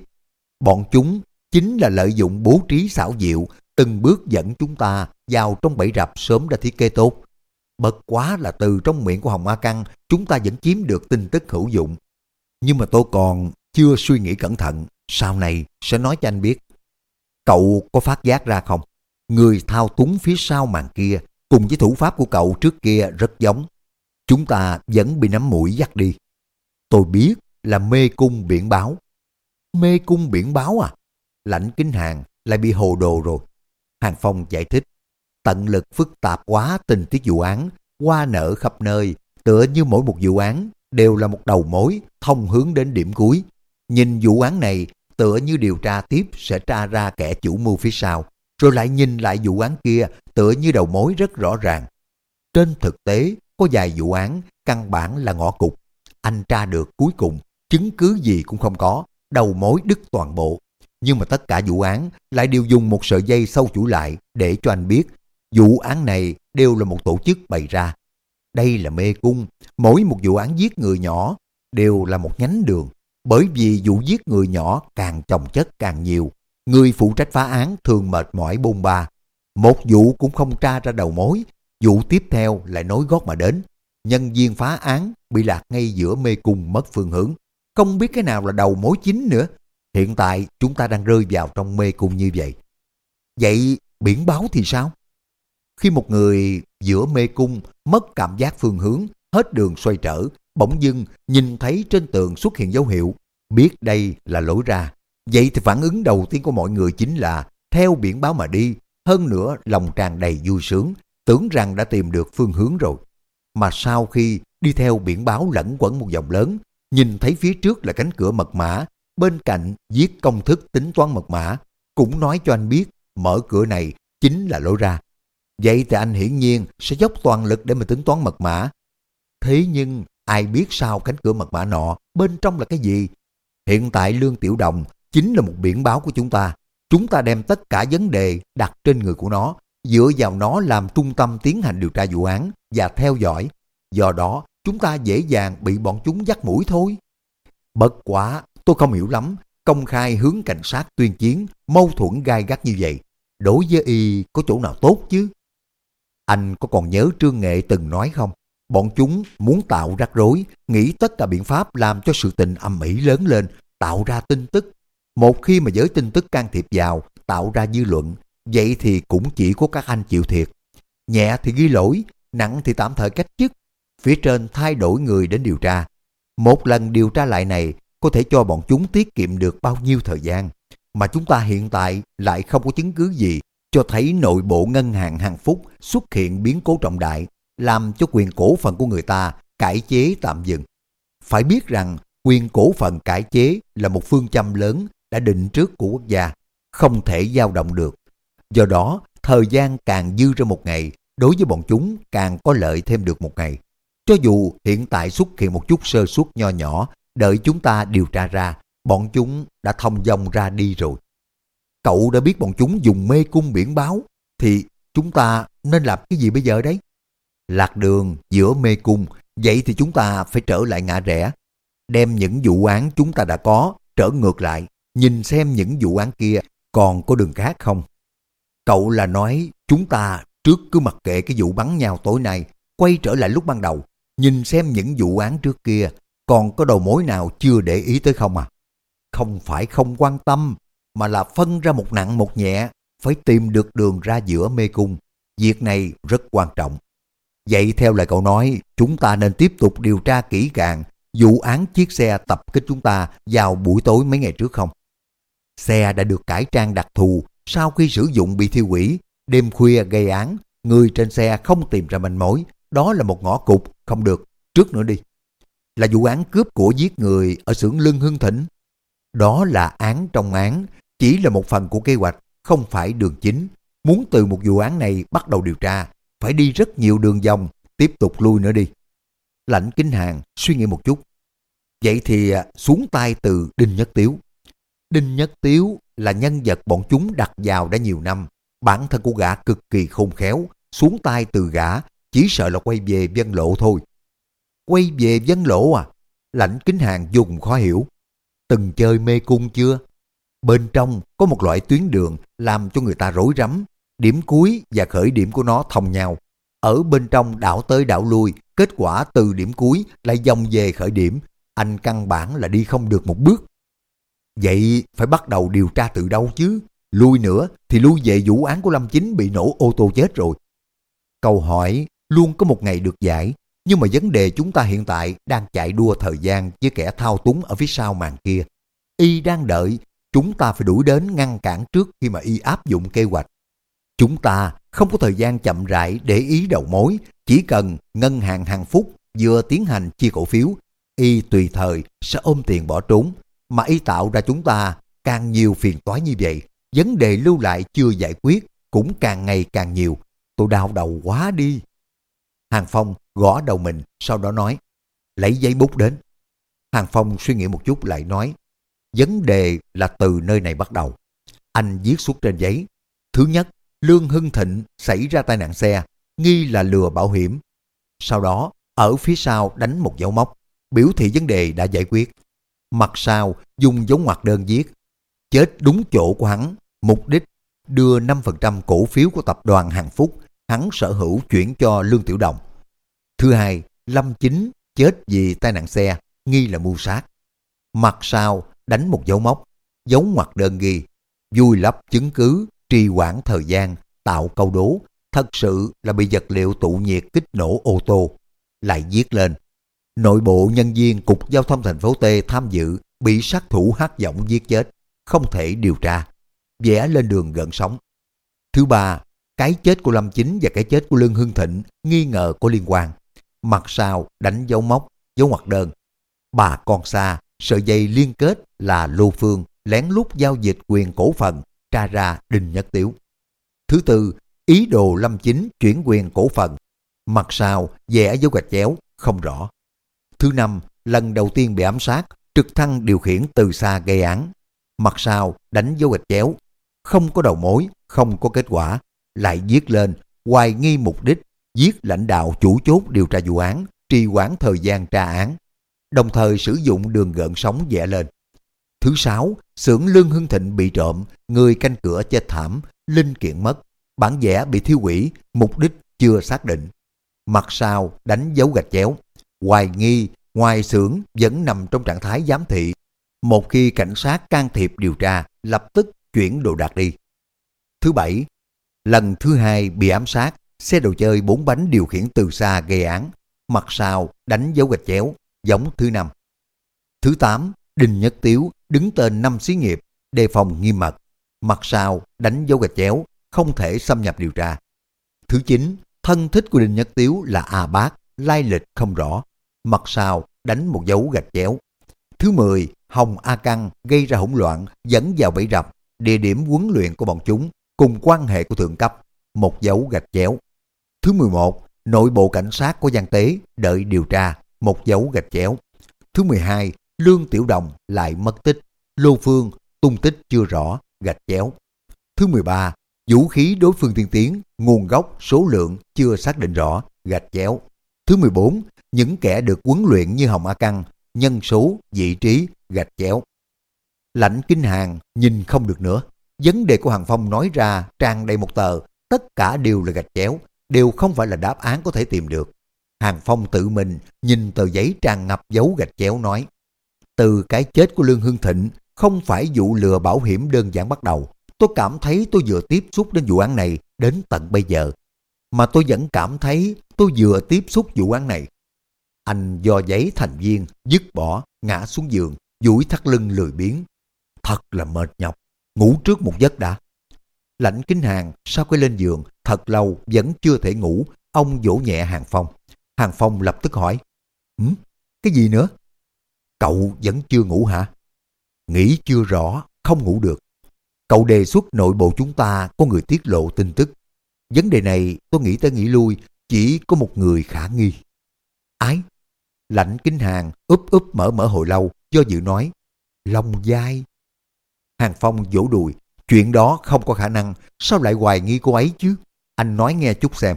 Bọn chúng chính là lợi dụng bố trí xảo diệu, từng bước dẫn chúng ta vào trong bẫy rập sớm đã thiết kế tốt. Bất quá là từ trong miệng của Hồng A Căng, chúng ta vẫn chiếm được tin tức hữu dụng. Nhưng mà tôi còn chưa suy nghĩ cẩn thận, sau này sẽ nói cho anh biết. Cậu có phát giác ra không? Người thao túng phía sau màn kia cùng với thủ pháp của cậu trước kia rất giống. Chúng ta vẫn bị nắm mũi dắt đi. Tôi biết là mê cung biển báo. Mê cung biển báo à? Lãnh kính hàng lại bị hồ đồ rồi. Hàng Phong giải thích. Tận lực phức tạp quá tình tiết vụ án, qua nở khắp nơi, tựa như mỗi một vụ án đều là một đầu mối thông hướng đến điểm cuối. Nhìn vụ án này tựa như điều tra tiếp sẽ tra ra kẻ chủ mưu phía sau, rồi lại nhìn lại vụ án kia tựa như đầu mối rất rõ ràng. Trên thực tế, có vài vụ án căn bản là ngõ cục. Anh tra được cuối cùng, chứng cứ gì cũng không có, đầu mối đứt toàn bộ. Nhưng mà tất cả vụ án lại đều dùng một sợi dây sâu chuỗi lại để cho anh biết vụ án này đều là một tổ chức bày ra. Đây là mê cung, mỗi một vụ án giết người nhỏ đều là một nhánh đường. Bởi vì vụ giết người nhỏ càng chồng chất càng nhiều, người phụ trách phá án thường mệt mỏi bôn ba. Một vụ cũng không tra ra đầu mối, vụ tiếp theo lại nối gót mà đến. Nhân viên phá án bị lạc ngay giữa mê cung mất phương hướng, không biết cái nào là đầu mối chính nữa. Hiện tại chúng ta đang rơi vào trong mê cung như vậy. Vậy biển báo thì sao? Khi một người giữa mê cung mất cảm giác phương hướng, hết đường xoay trở, bỗng dưng nhìn thấy trên tường xuất hiện dấu hiệu, biết đây là lỗi ra. Vậy thì phản ứng đầu tiên của mọi người chính là theo biển báo mà đi, hơn nữa lòng tràn đầy vui sướng, tưởng rằng đã tìm được phương hướng rồi. Mà sau khi đi theo biển báo lẫn quẩn một vòng lớn, nhìn thấy phía trước là cánh cửa mật mã, bên cạnh viết công thức tính toán mật mã, cũng nói cho anh biết mở cửa này chính là lối ra. Vậy thì anh hiển nhiên sẽ dốc toàn lực để mà tính toán mật mã. Thế nhưng ai biết sau cánh cửa mật mã nọ bên trong là cái gì? Hiện tại Lương Tiểu Đồng chính là một biển báo của chúng ta. Chúng ta đem tất cả vấn đề đặt trên người của nó, dựa vào nó làm trung tâm tiến hành điều tra vụ án và theo dõi. Do đó, chúng ta dễ dàng bị bọn chúng dắt mũi thôi. Bất quá, tôi không hiểu lắm, công khai hướng cảnh sát tuyên chiến, mâu thuẫn gai gắt như vậy. Đối với y có chỗ nào tốt chứ? Anh có còn nhớ Trương Nghệ từng nói không? Bọn chúng muốn tạo rắc rối, nghĩ tất cả biện pháp làm cho sự tình âm ỉ lớn lên, tạo ra tin tức. Một khi mà giới tin tức can thiệp vào, tạo ra dư luận, vậy thì cũng chỉ có các anh chịu thiệt. Nhẹ thì ghi lỗi, nặng thì tạm thời cách chức. Phía trên thay đổi người đến điều tra. Một lần điều tra lại này có thể cho bọn chúng tiết kiệm được bao nhiêu thời gian. Mà chúng ta hiện tại lại không có chứng cứ gì cho thấy nội bộ ngân hàng hàng phúc xuất hiện biến cố trọng đại, làm cho quyền cổ phần của người ta cải chế tạm dừng. Phải biết rằng quyền cổ phần cải chế là một phương châm lớn đã định trước của quốc gia, không thể dao động được. Do đó, thời gian càng dư ra một ngày, đối với bọn chúng càng có lợi thêm được một ngày. Cho dù hiện tại xuất hiện một chút sơ suất nho nhỏ, đợi chúng ta điều tra ra, bọn chúng đã thông dong ra đi rồi. Cậu đã biết bọn chúng dùng mê cung biển báo, thì chúng ta nên làm cái gì bây giờ đấy? Lạc đường giữa mê cung, vậy thì chúng ta phải trở lại ngã rẽ. Đem những vụ án chúng ta đã có, trở ngược lại, nhìn xem những vụ án kia còn có đường khác không. Cậu là nói chúng ta trước cứ mặc kệ cái vụ bắn nhau tối nay, quay trở lại lúc ban đầu, nhìn xem những vụ án trước kia còn có đầu mối nào chưa để ý tới không à? Không phải không quan tâm, mà là phân ra một nặng một nhẹ, phải tìm được đường ra giữa mê cung. Việc này rất quan trọng. Vậy theo lời cậu nói, chúng ta nên tiếp tục điều tra kỹ càng vụ án chiếc xe tập kích chúng ta vào buổi tối mấy ngày trước không? Xe đã được cải trang đặc thù sau khi sử dụng bị thiêu hủy, đêm khuya gây án, người trên xe không tìm ra manh mối, đó là một ngõ cụt, không được, trước nữa đi. Là vụ án cướp của giết người ở xưởng Lưng Hưng thỉnh Đó là án trong án, chỉ là một phần của kế hoạch, không phải đường chính. Muốn từ một vụ án này bắt đầu điều tra, phải đi rất nhiều đường vòng, tiếp tục lui nữa đi. Lãnh kính hàng suy nghĩ một chút. Vậy thì à, xuống tay từ Đinh Nhất Tiếu. Đinh Nhất Tiếu là nhân vật bọn chúng đặt vào đã nhiều năm. Bản thân của gã cực kỳ khôn khéo, xuống tay từ gã, chỉ sợ là quay về dân lộ thôi. Quay về dân lộ à? Lãnh kính hàng dùng khó hiểu. Từng chơi mê cung chưa? Bên trong có một loại tuyến đường làm cho người ta rối rắm. Điểm cuối và khởi điểm của nó thông nhau. Ở bên trong đảo tới đảo lui, kết quả từ điểm cuối lại dòng về khởi điểm. Anh căn bản là đi không được một bước. Vậy phải bắt đầu điều tra từ đâu chứ? Lui nữa thì lui về vụ án của Lâm Chính bị nổ ô tô chết rồi. Câu hỏi luôn có một ngày được giải, nhưng mà vấn đề chúng ta hiện tại đang chạy đua thời gian với kẻ thao túng ở phía sau màn kia. Y đang đợi, chúng ta phải đuổi đến ngăn cản trước khi mà Y áp dụng kế hoạch. Chúng ta không có thời gian chậm rãi để ý đầu mối, chỉ cần ngân hàng hàng phúc vừa tiến hành chia cổ phiếu, Y tùy thời sẽ ôm tiền bỏ trốn, mà Y tạo ra chúng ta càng nhiều phiền toái như vậy, vấn đề lưu lại chưa giải quyết cũng càng ngày càng nhiều. Tôi đau đầu quá đi. Hàng Phong gõ đầu mình, sau đó nói, lấy giấy bút đến. Hàng Phong suy nghĩ một chút lại nói, vấn đề là từ nơi này bắt đầu. Anh viết xuống trên giấy. Thứ nhất, Lương Hưng Thịnh xảy ra tai nạn xe, nghi là lừa bảo hiểm. Sau đó, ở phía sau đánh một dấu móc, biểu thị vấn đề đã giải quyết. Mặt sau dùng dấu ngoặc đơn viết, chết đúng chỗ của hắn, mục đích đưa 5% cổ phiếu của tập đoàn Hằng Phúc hắn sở hữu chuyển cho Lương Tiểu Đồng. Thứ hai, Lâm Chính chết vì tai nạn xe, nghi là mưu sát. Mặt sau đánh một dấu mốc, dấu ngoặc đơn ghi, vui lấp chứng cứ, trì hoãn thời gian, tạo câu đố, thật sự là bị vật liệu tụ nhiệt kích nổ ô tô. Lại giết lên, nội bộ nhân viên Cục Giao thông thành phố T tham dự bị sát thủ hát giọng giết chết, không thể điều tra, vẽ lên đường gần sống. Thứ ba, cái chết của Lâm Chính và cái chết của Lương Hưng Thịnh nghi ngờ có liên quan. Mặt sau đánh dấu mốc, dấu ngoặc đơn. Bà con xa, sợi dây liên kết là Lô Phương lén lút giao dịch quyền cổ phần tra ra Đinh Nhất Tiếu. Thứ tư, ý đồ Lâm Chính chuyển quyền cổ phần. Mặt sau vẽ dấu gạch chéo, không rõ. Thứ năm, lần đầu tiên bị ám sát, trực thăng điều khiển từ xa gây án. Mặt sau đánh dấu gạch chéo, không có đầu mối, không có kết quả, lại viết lên hoài nghi mục đích giết lãnh đạo chủ chốt điều tra vụ án, trì hoãn thời gian tra án, đồng thời sử dụng đường gợn sóng vẽ lên. Thứ sáu, xưởng Lương Hưng Thịnh bị trộm, người canh cửa chết thảm, linh kiện mất, bản vẽ bị thiêu hủy, mục đích chưa xác định. Mặt sau đánh dấu gạch chéo, hoài nghi ngoài xưởng vẫn nằm trong trạng thái giám thị. Một khi cảnh sát can thiệp điều tra, lập tức chuyển đồ đạc đi. Thứ bảy, lần thứ hai bị ám sát, xe đồ chơi bốn bánh điều khiển từ xa gây án, mặt sau đánh dấu gạch chéo, giống thứ năm. Thứ tám, Đinh Nhất Tiếu đứng tên năm xí nghiệp, đề phòng nghiêm mật, mặt sau đánh dấu gạch chéo, không thể xâm nhập điều tra. Thứ chín, thân thích của Đinh Nhất Tiếu là A Bác, lai lịch không rõ, mặt sau đánh một dấu gạch chéo. Thứ mười, Hồng A Căng gây ra hỗn loạn, dẫn vào bẫy rập, địa điểm huấn luyện của bọn chúng, cùng quan hệ của thượng cấp, một dấu gạch chéo. Thứ 11, nội bộ cảnh sát của Giang Tế đợi điều tra, một dấu gạch chéo. Thứ 12, Lương Tiểu Đồng lại mất tích, Lô Phương tung tích chưa rõ, gạch chéo. Thứ 13, vũ khí đối phương tiên tiến, nguồn gốc, số lượng chưa xác định rõ, gạch chéo. Thứ 14, những kẻ được huấn luyện như Hồng A Căng, nhân số, vị trí, gạch chéo. Lãnh kinh hàng nhìn không được nữa. Vấn đề của Hàng Phong nói ra trang đầy một tờ, tất cả đều là gạch chéo, đều không phải là đáp án có thể tìm được. Hàng Phong tự mình nhìn tờ giấy tràn ngập dấu gạch chéo nói, từ cái chết của Lương Hưng Thịnh không phải vụ lừa bảo hiểm đơn giản bắt đầu. Tôi cảm thấy tôi vừa tiếp xúc đến vụ án này đến tận bây giờ. Mà tôi vẫn cảm thấy tôi vừa tiếp xúc vụ án này. Anh do giấy thành viên, dứt bỏ, ngã xuống giường, duỗi thắt lưng lười biếng. Thật là mệt nhọc, ngủ trước một giấc đã. Lãnh kính hàng sau khi lên giường thật lâu vẫn chưa thể ngủ, ông vỗ nhẹ Hàng Phong. Hàng Phong lập tức hỏi, Hử? Cái gì nữa? Cậu vẫn chưa ngủ hả? nghĩ chưa rõ, không ngủ được. Cậu đề xuất nội bộ chúng ta có người tiết lộ tin tức. Vấn đề này tôi nghĩ tới nghĩ lui, chỉ có một người khả nghi. Ái? Lạnh kinh hàng úp úp mở mở hồi lâu, do dự nói. Long dai. Hàng Phong vỗ đùi, chuyện đó không có khả năng, sao lại hoài nghi cô ấy chứ? Anh nói nghe chút xem.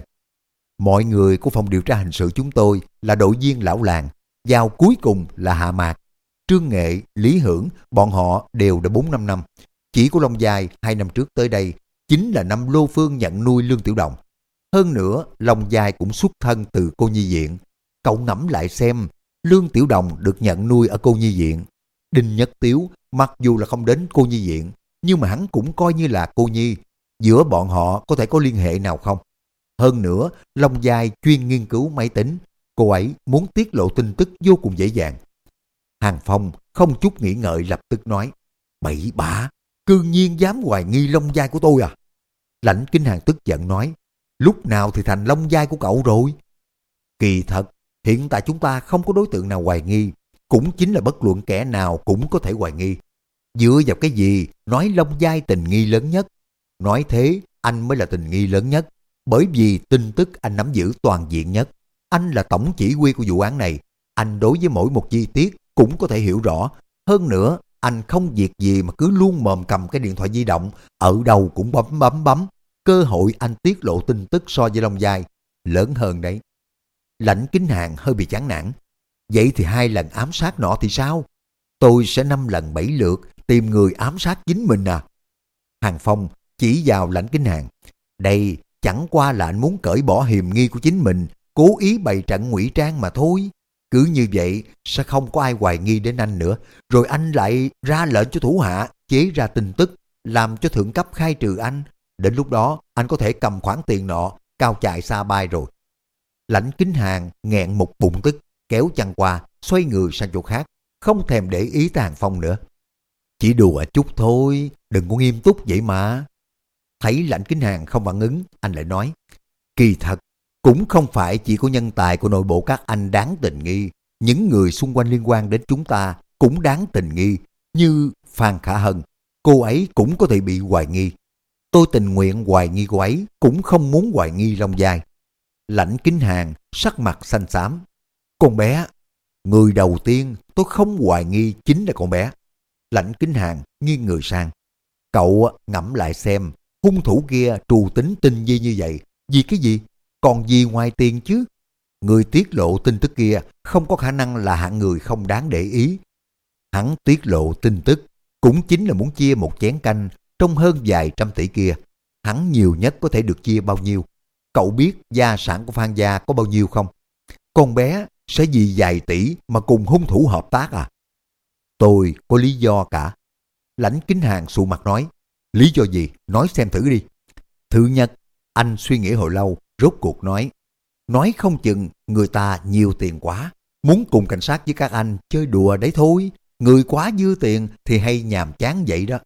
Mọi người của phòng điều tra hình sự chúng tôi là đội viên lão làng, giao cuối cùng là Hạ Mạc. Trương Nghệ, Lý Hưởng, bọn họ đều đã 4-5 năm. Chỉ của Long Giai hai năm trước tới đây chính là năm Lô Phương nhận nuôi Lương Tiểu Đồng. Hơn nữa, Long Giai cũng xuất thân từ cô nhi viện. Cậu ngẫm lại xem, Lương Tiểu Đồng được nhận nuôi ở cô nhi viện. Đinh Nhất Tiếu, mặc dù là không đến cô nhi viện, nhưng mà hắn cũng coi như là cô nhi. Giữa bọn họ có thể có liên hệ nào không? Hơn nữa, Long Giai chuyên nghiên cứu máy tính. Cô ấy muốn tiết lộ tin tức vô cùng dễ dàng. Hàng Phong không chút nghĩ ngợi lập tức nói, Bậy bạ, cương nhiên dám hoài nghi Long dai của tôi à? Lãnh Kinh Hàng tức giận nói, lúc nào thì thành Long dai của cậu rồi? Kỳ thật, hiện tại chúng ta không có đối tượng nào hoài nghi, cũng chính là bất luận kẻ nào cũng có thể hoài nghi. Dựa vào cái gì nói Long dai tình nghi lớn nhất? Nói thế, anh mới là tình nghi lớn nhất, bởi vì tin tức anh nắm giữ toàn diện nhất. Anh là tổng chỉ huy của vụ án này, anh đối với mỗi một chi tiết cũng có thể hiểu rõ. Hơn nữa, anh không việc gì mà cứ luôn mồm cầm cái điện thoại di động, ở đâu cũng bấm bấm bấm. Cơ hội anh tiết lộ tin tức so với Long Giai lớn hơn đấy. Lãnh kính hàng hơi bị chán nản. Vậy thì hai lần ám sát nọ thì sao? Tôi sẽ năm lần bảy lượt tìm người ám sát chính mình à? Hàng Phong chỉ vào lãnh kính hàng. Đây chẳng qua là anh muốn cởi bỏ hiềm nghi của chính mình, cố ý bày trận ngụy trang mà thôi. Cứ như vậy sẽ không có ai hoài nghi đến anh nữa. Rồi anh lại ra lệnh cho thủ hạ chế ra tin tức làm cho thượng cấp khai trừ anh. Đến lúc đó anh có thể cầm khoản tiền nọ cao chạy xa bay rồi. Lãnh kính hàng nghẹn một bụng tức kéo chăn qua xoay người sang chỗ khác không thèm để ý tàn phong nữa. Chỉ đùa chút thôi, đừng có nghiêm túc vậy mà. Thấy lãnh kính hàng không phản ứng, anh lại nói, kỳ thật, cũng không phải chỉ có nhân tài của nội bộ các anh đáng tình nghi, những người xung quanh liên quan đến chúng ta cũng đáng tình nghi, như Phan Khả Hân, cô ấy cũng có thể bị hoài nghi. Tôi tình nguyện hoài nghi cô ấy, cũng không muốn hoài nghi Long Giai. Lãnh kính hàng, sắc mặt xanh xám. Con bé, người đầu tiên tôi không hoài nghi chính là con bé. Lãnh kính hàng nghiêng người sang. Cậu ngẫm lại xem, hung thủ kia trù tính tinh vi như vậy, vì cái gì? Còn gì ngoài tiền chứ? Người tiết lộ tin tức kia không có khả năng là hạng người không đáng để ý. Hắn tiết lộ tin tức cũng chính là muốn chia một chén canh trong hơn vài trăm tỷ kia. Hắn nhiều nhất có thể được chia bao nhiêu? Cậu biết gia sản của Phan Gia có bao nhiêu không? Con bé sẽ vì vài tỷ mà cùng hung thủ hợp tác à? Tôi có lý do cả. Lãnh kính hàng sụ mặt nói, lý do gì? Nói xem thử đi. Thứ nhất, anh suy nghĩ hồi lâu, rốt cuộc nói, nói không chừng người ta nhiều tiền quá, muốn cùng cảnh sát với các anh chơi đùa đấy thôi, người quá dư tiền thì hay nhàm chán vậy đó.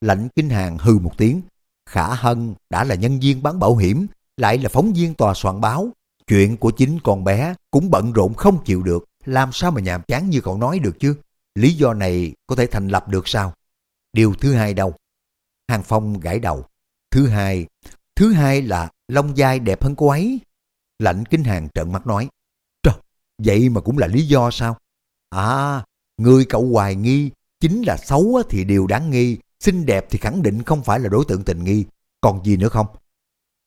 Lãnh kinh hàng hư một tiếng, Khả Hân đã là nhân viên bán bảo hiểm, lại là phóng viên tòa soạn báo, chuyện của chính con bé cũng bận rộn không chịu được, làm sao mà nhàm chán như cậu nói được chứ? Lý do này có thể thành lập được sao? Điều thứ hai đâu? Hàng Phong gãi đầu. Thứ hai, thứ hai là lông dai đẹp hơn cô ấy. Lạnh kinh hàng trợn mắt nói. Trời, vậy mà cũng là lý do sao? À, người cậu hoài nghi, chính là xấu thì điều đáng nghi, xinh đẹp thì khẳng định không phải là đối tượng tình nghi. Còn gì nữa không?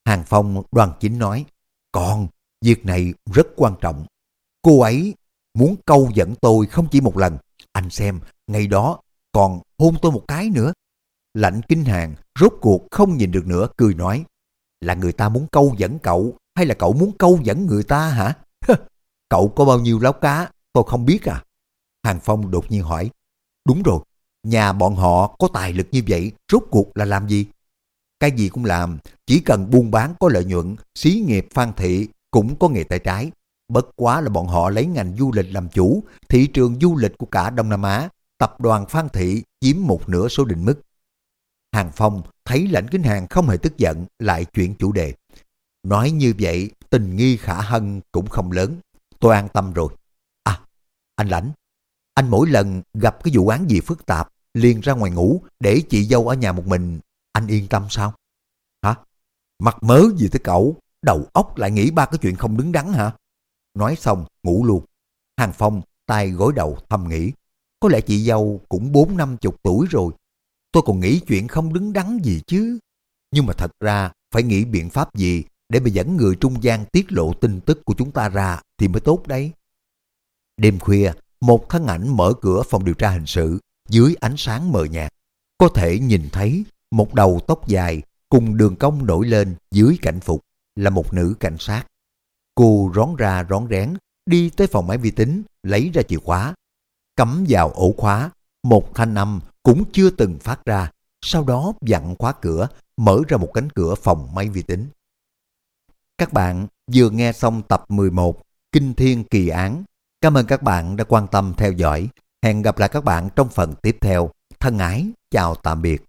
Hàng Phong đoàn chính nói. Còn, việc này rất quan trọng. Cô ấy muốn câu dẫn tôi không chỉ một lần. Anh xem, ngày đó còn hôn tôi một cái nữa. Lạnh kinh hàng, rốt cuộc không nhìn được nữa, cười nói. Là người ta muốn câu dẫn cậu, hay là cậu muốn câu dẫn người ta hả? cậu có bao nhiêu láo cá, tôi không biết à? Hàng Phong đột nhiên hỏi. Đúng rồi, nhà bọn họ có tài lực như vậy, rốt cuộc là làm gì? Cái gì cũng làm, chỉ cần buôn bán có lợi nhuận, xí nghiệp phan thị cũng có nghề tay trái. Bất quá là bọn họ lấy ngành du lịch làm chủ, thị trường du lịch của cả Đông Nam Á, tập đoàn Phan Thị chiếm một nửa số định mức. Hàng Phong thấy lãnh kính hàng không hề tức giận, lại chuyển chủ đề. Nói như vậy, tình nghi khả hân cũng không lớn. Tôi an tâm rồi. À, anh lãnh, anh mỗi lần gặp cái vụ án gì phức tạp liền ra ngoài ngủ để chị dâu ở nhà một mình. Anh yên tâm sao? Hả? Mặt mớ gì tới cậu? Đầu óc lại nghĩ ba cái chuyện không đứng đắn hả? Nói xong, ngủ luôn. Hàng Phong tay gối đầu thầm nghĩ. Có lẽ chị dâu cũng bốn năm chục tuổi rồi. Tôi còn nghĩ chuyện không đứng đắn gì chứ. Nhưng mà thật ra phải nghĩ biện pháp gì để mà dẫn người trung gian tiết lộ tin tức của chúng ta ra thì mới tốt đấy. Đêm khuya, một thân ảnh mở cửa phòng điều tra hình sự dưới ánh sáng mờ nhạt. Có thể nhìn thấy một đầu tóc dài cùng đường cong nổi lên dưới cảnh phục là một nữ cảnh sát. Cô rón ra rón rén đi tới phòng máy vi tính lấy ra chìa khóa. Cắm vào ổ khóa, một thanh âm cũng chưa từng phát ra. Sau đó dặn khóa cửa, mở ra một cánh cửa phòng máy vi tính. Các bạn vừa nghe xong tập 11 Kinh Thiên Kỳ Án. Cảm ơn các bạn đã quan tâm theo dõi. Hẹn gặp lại các bạn trong phần tiếp theo. Thân ái, chào tạm biệt.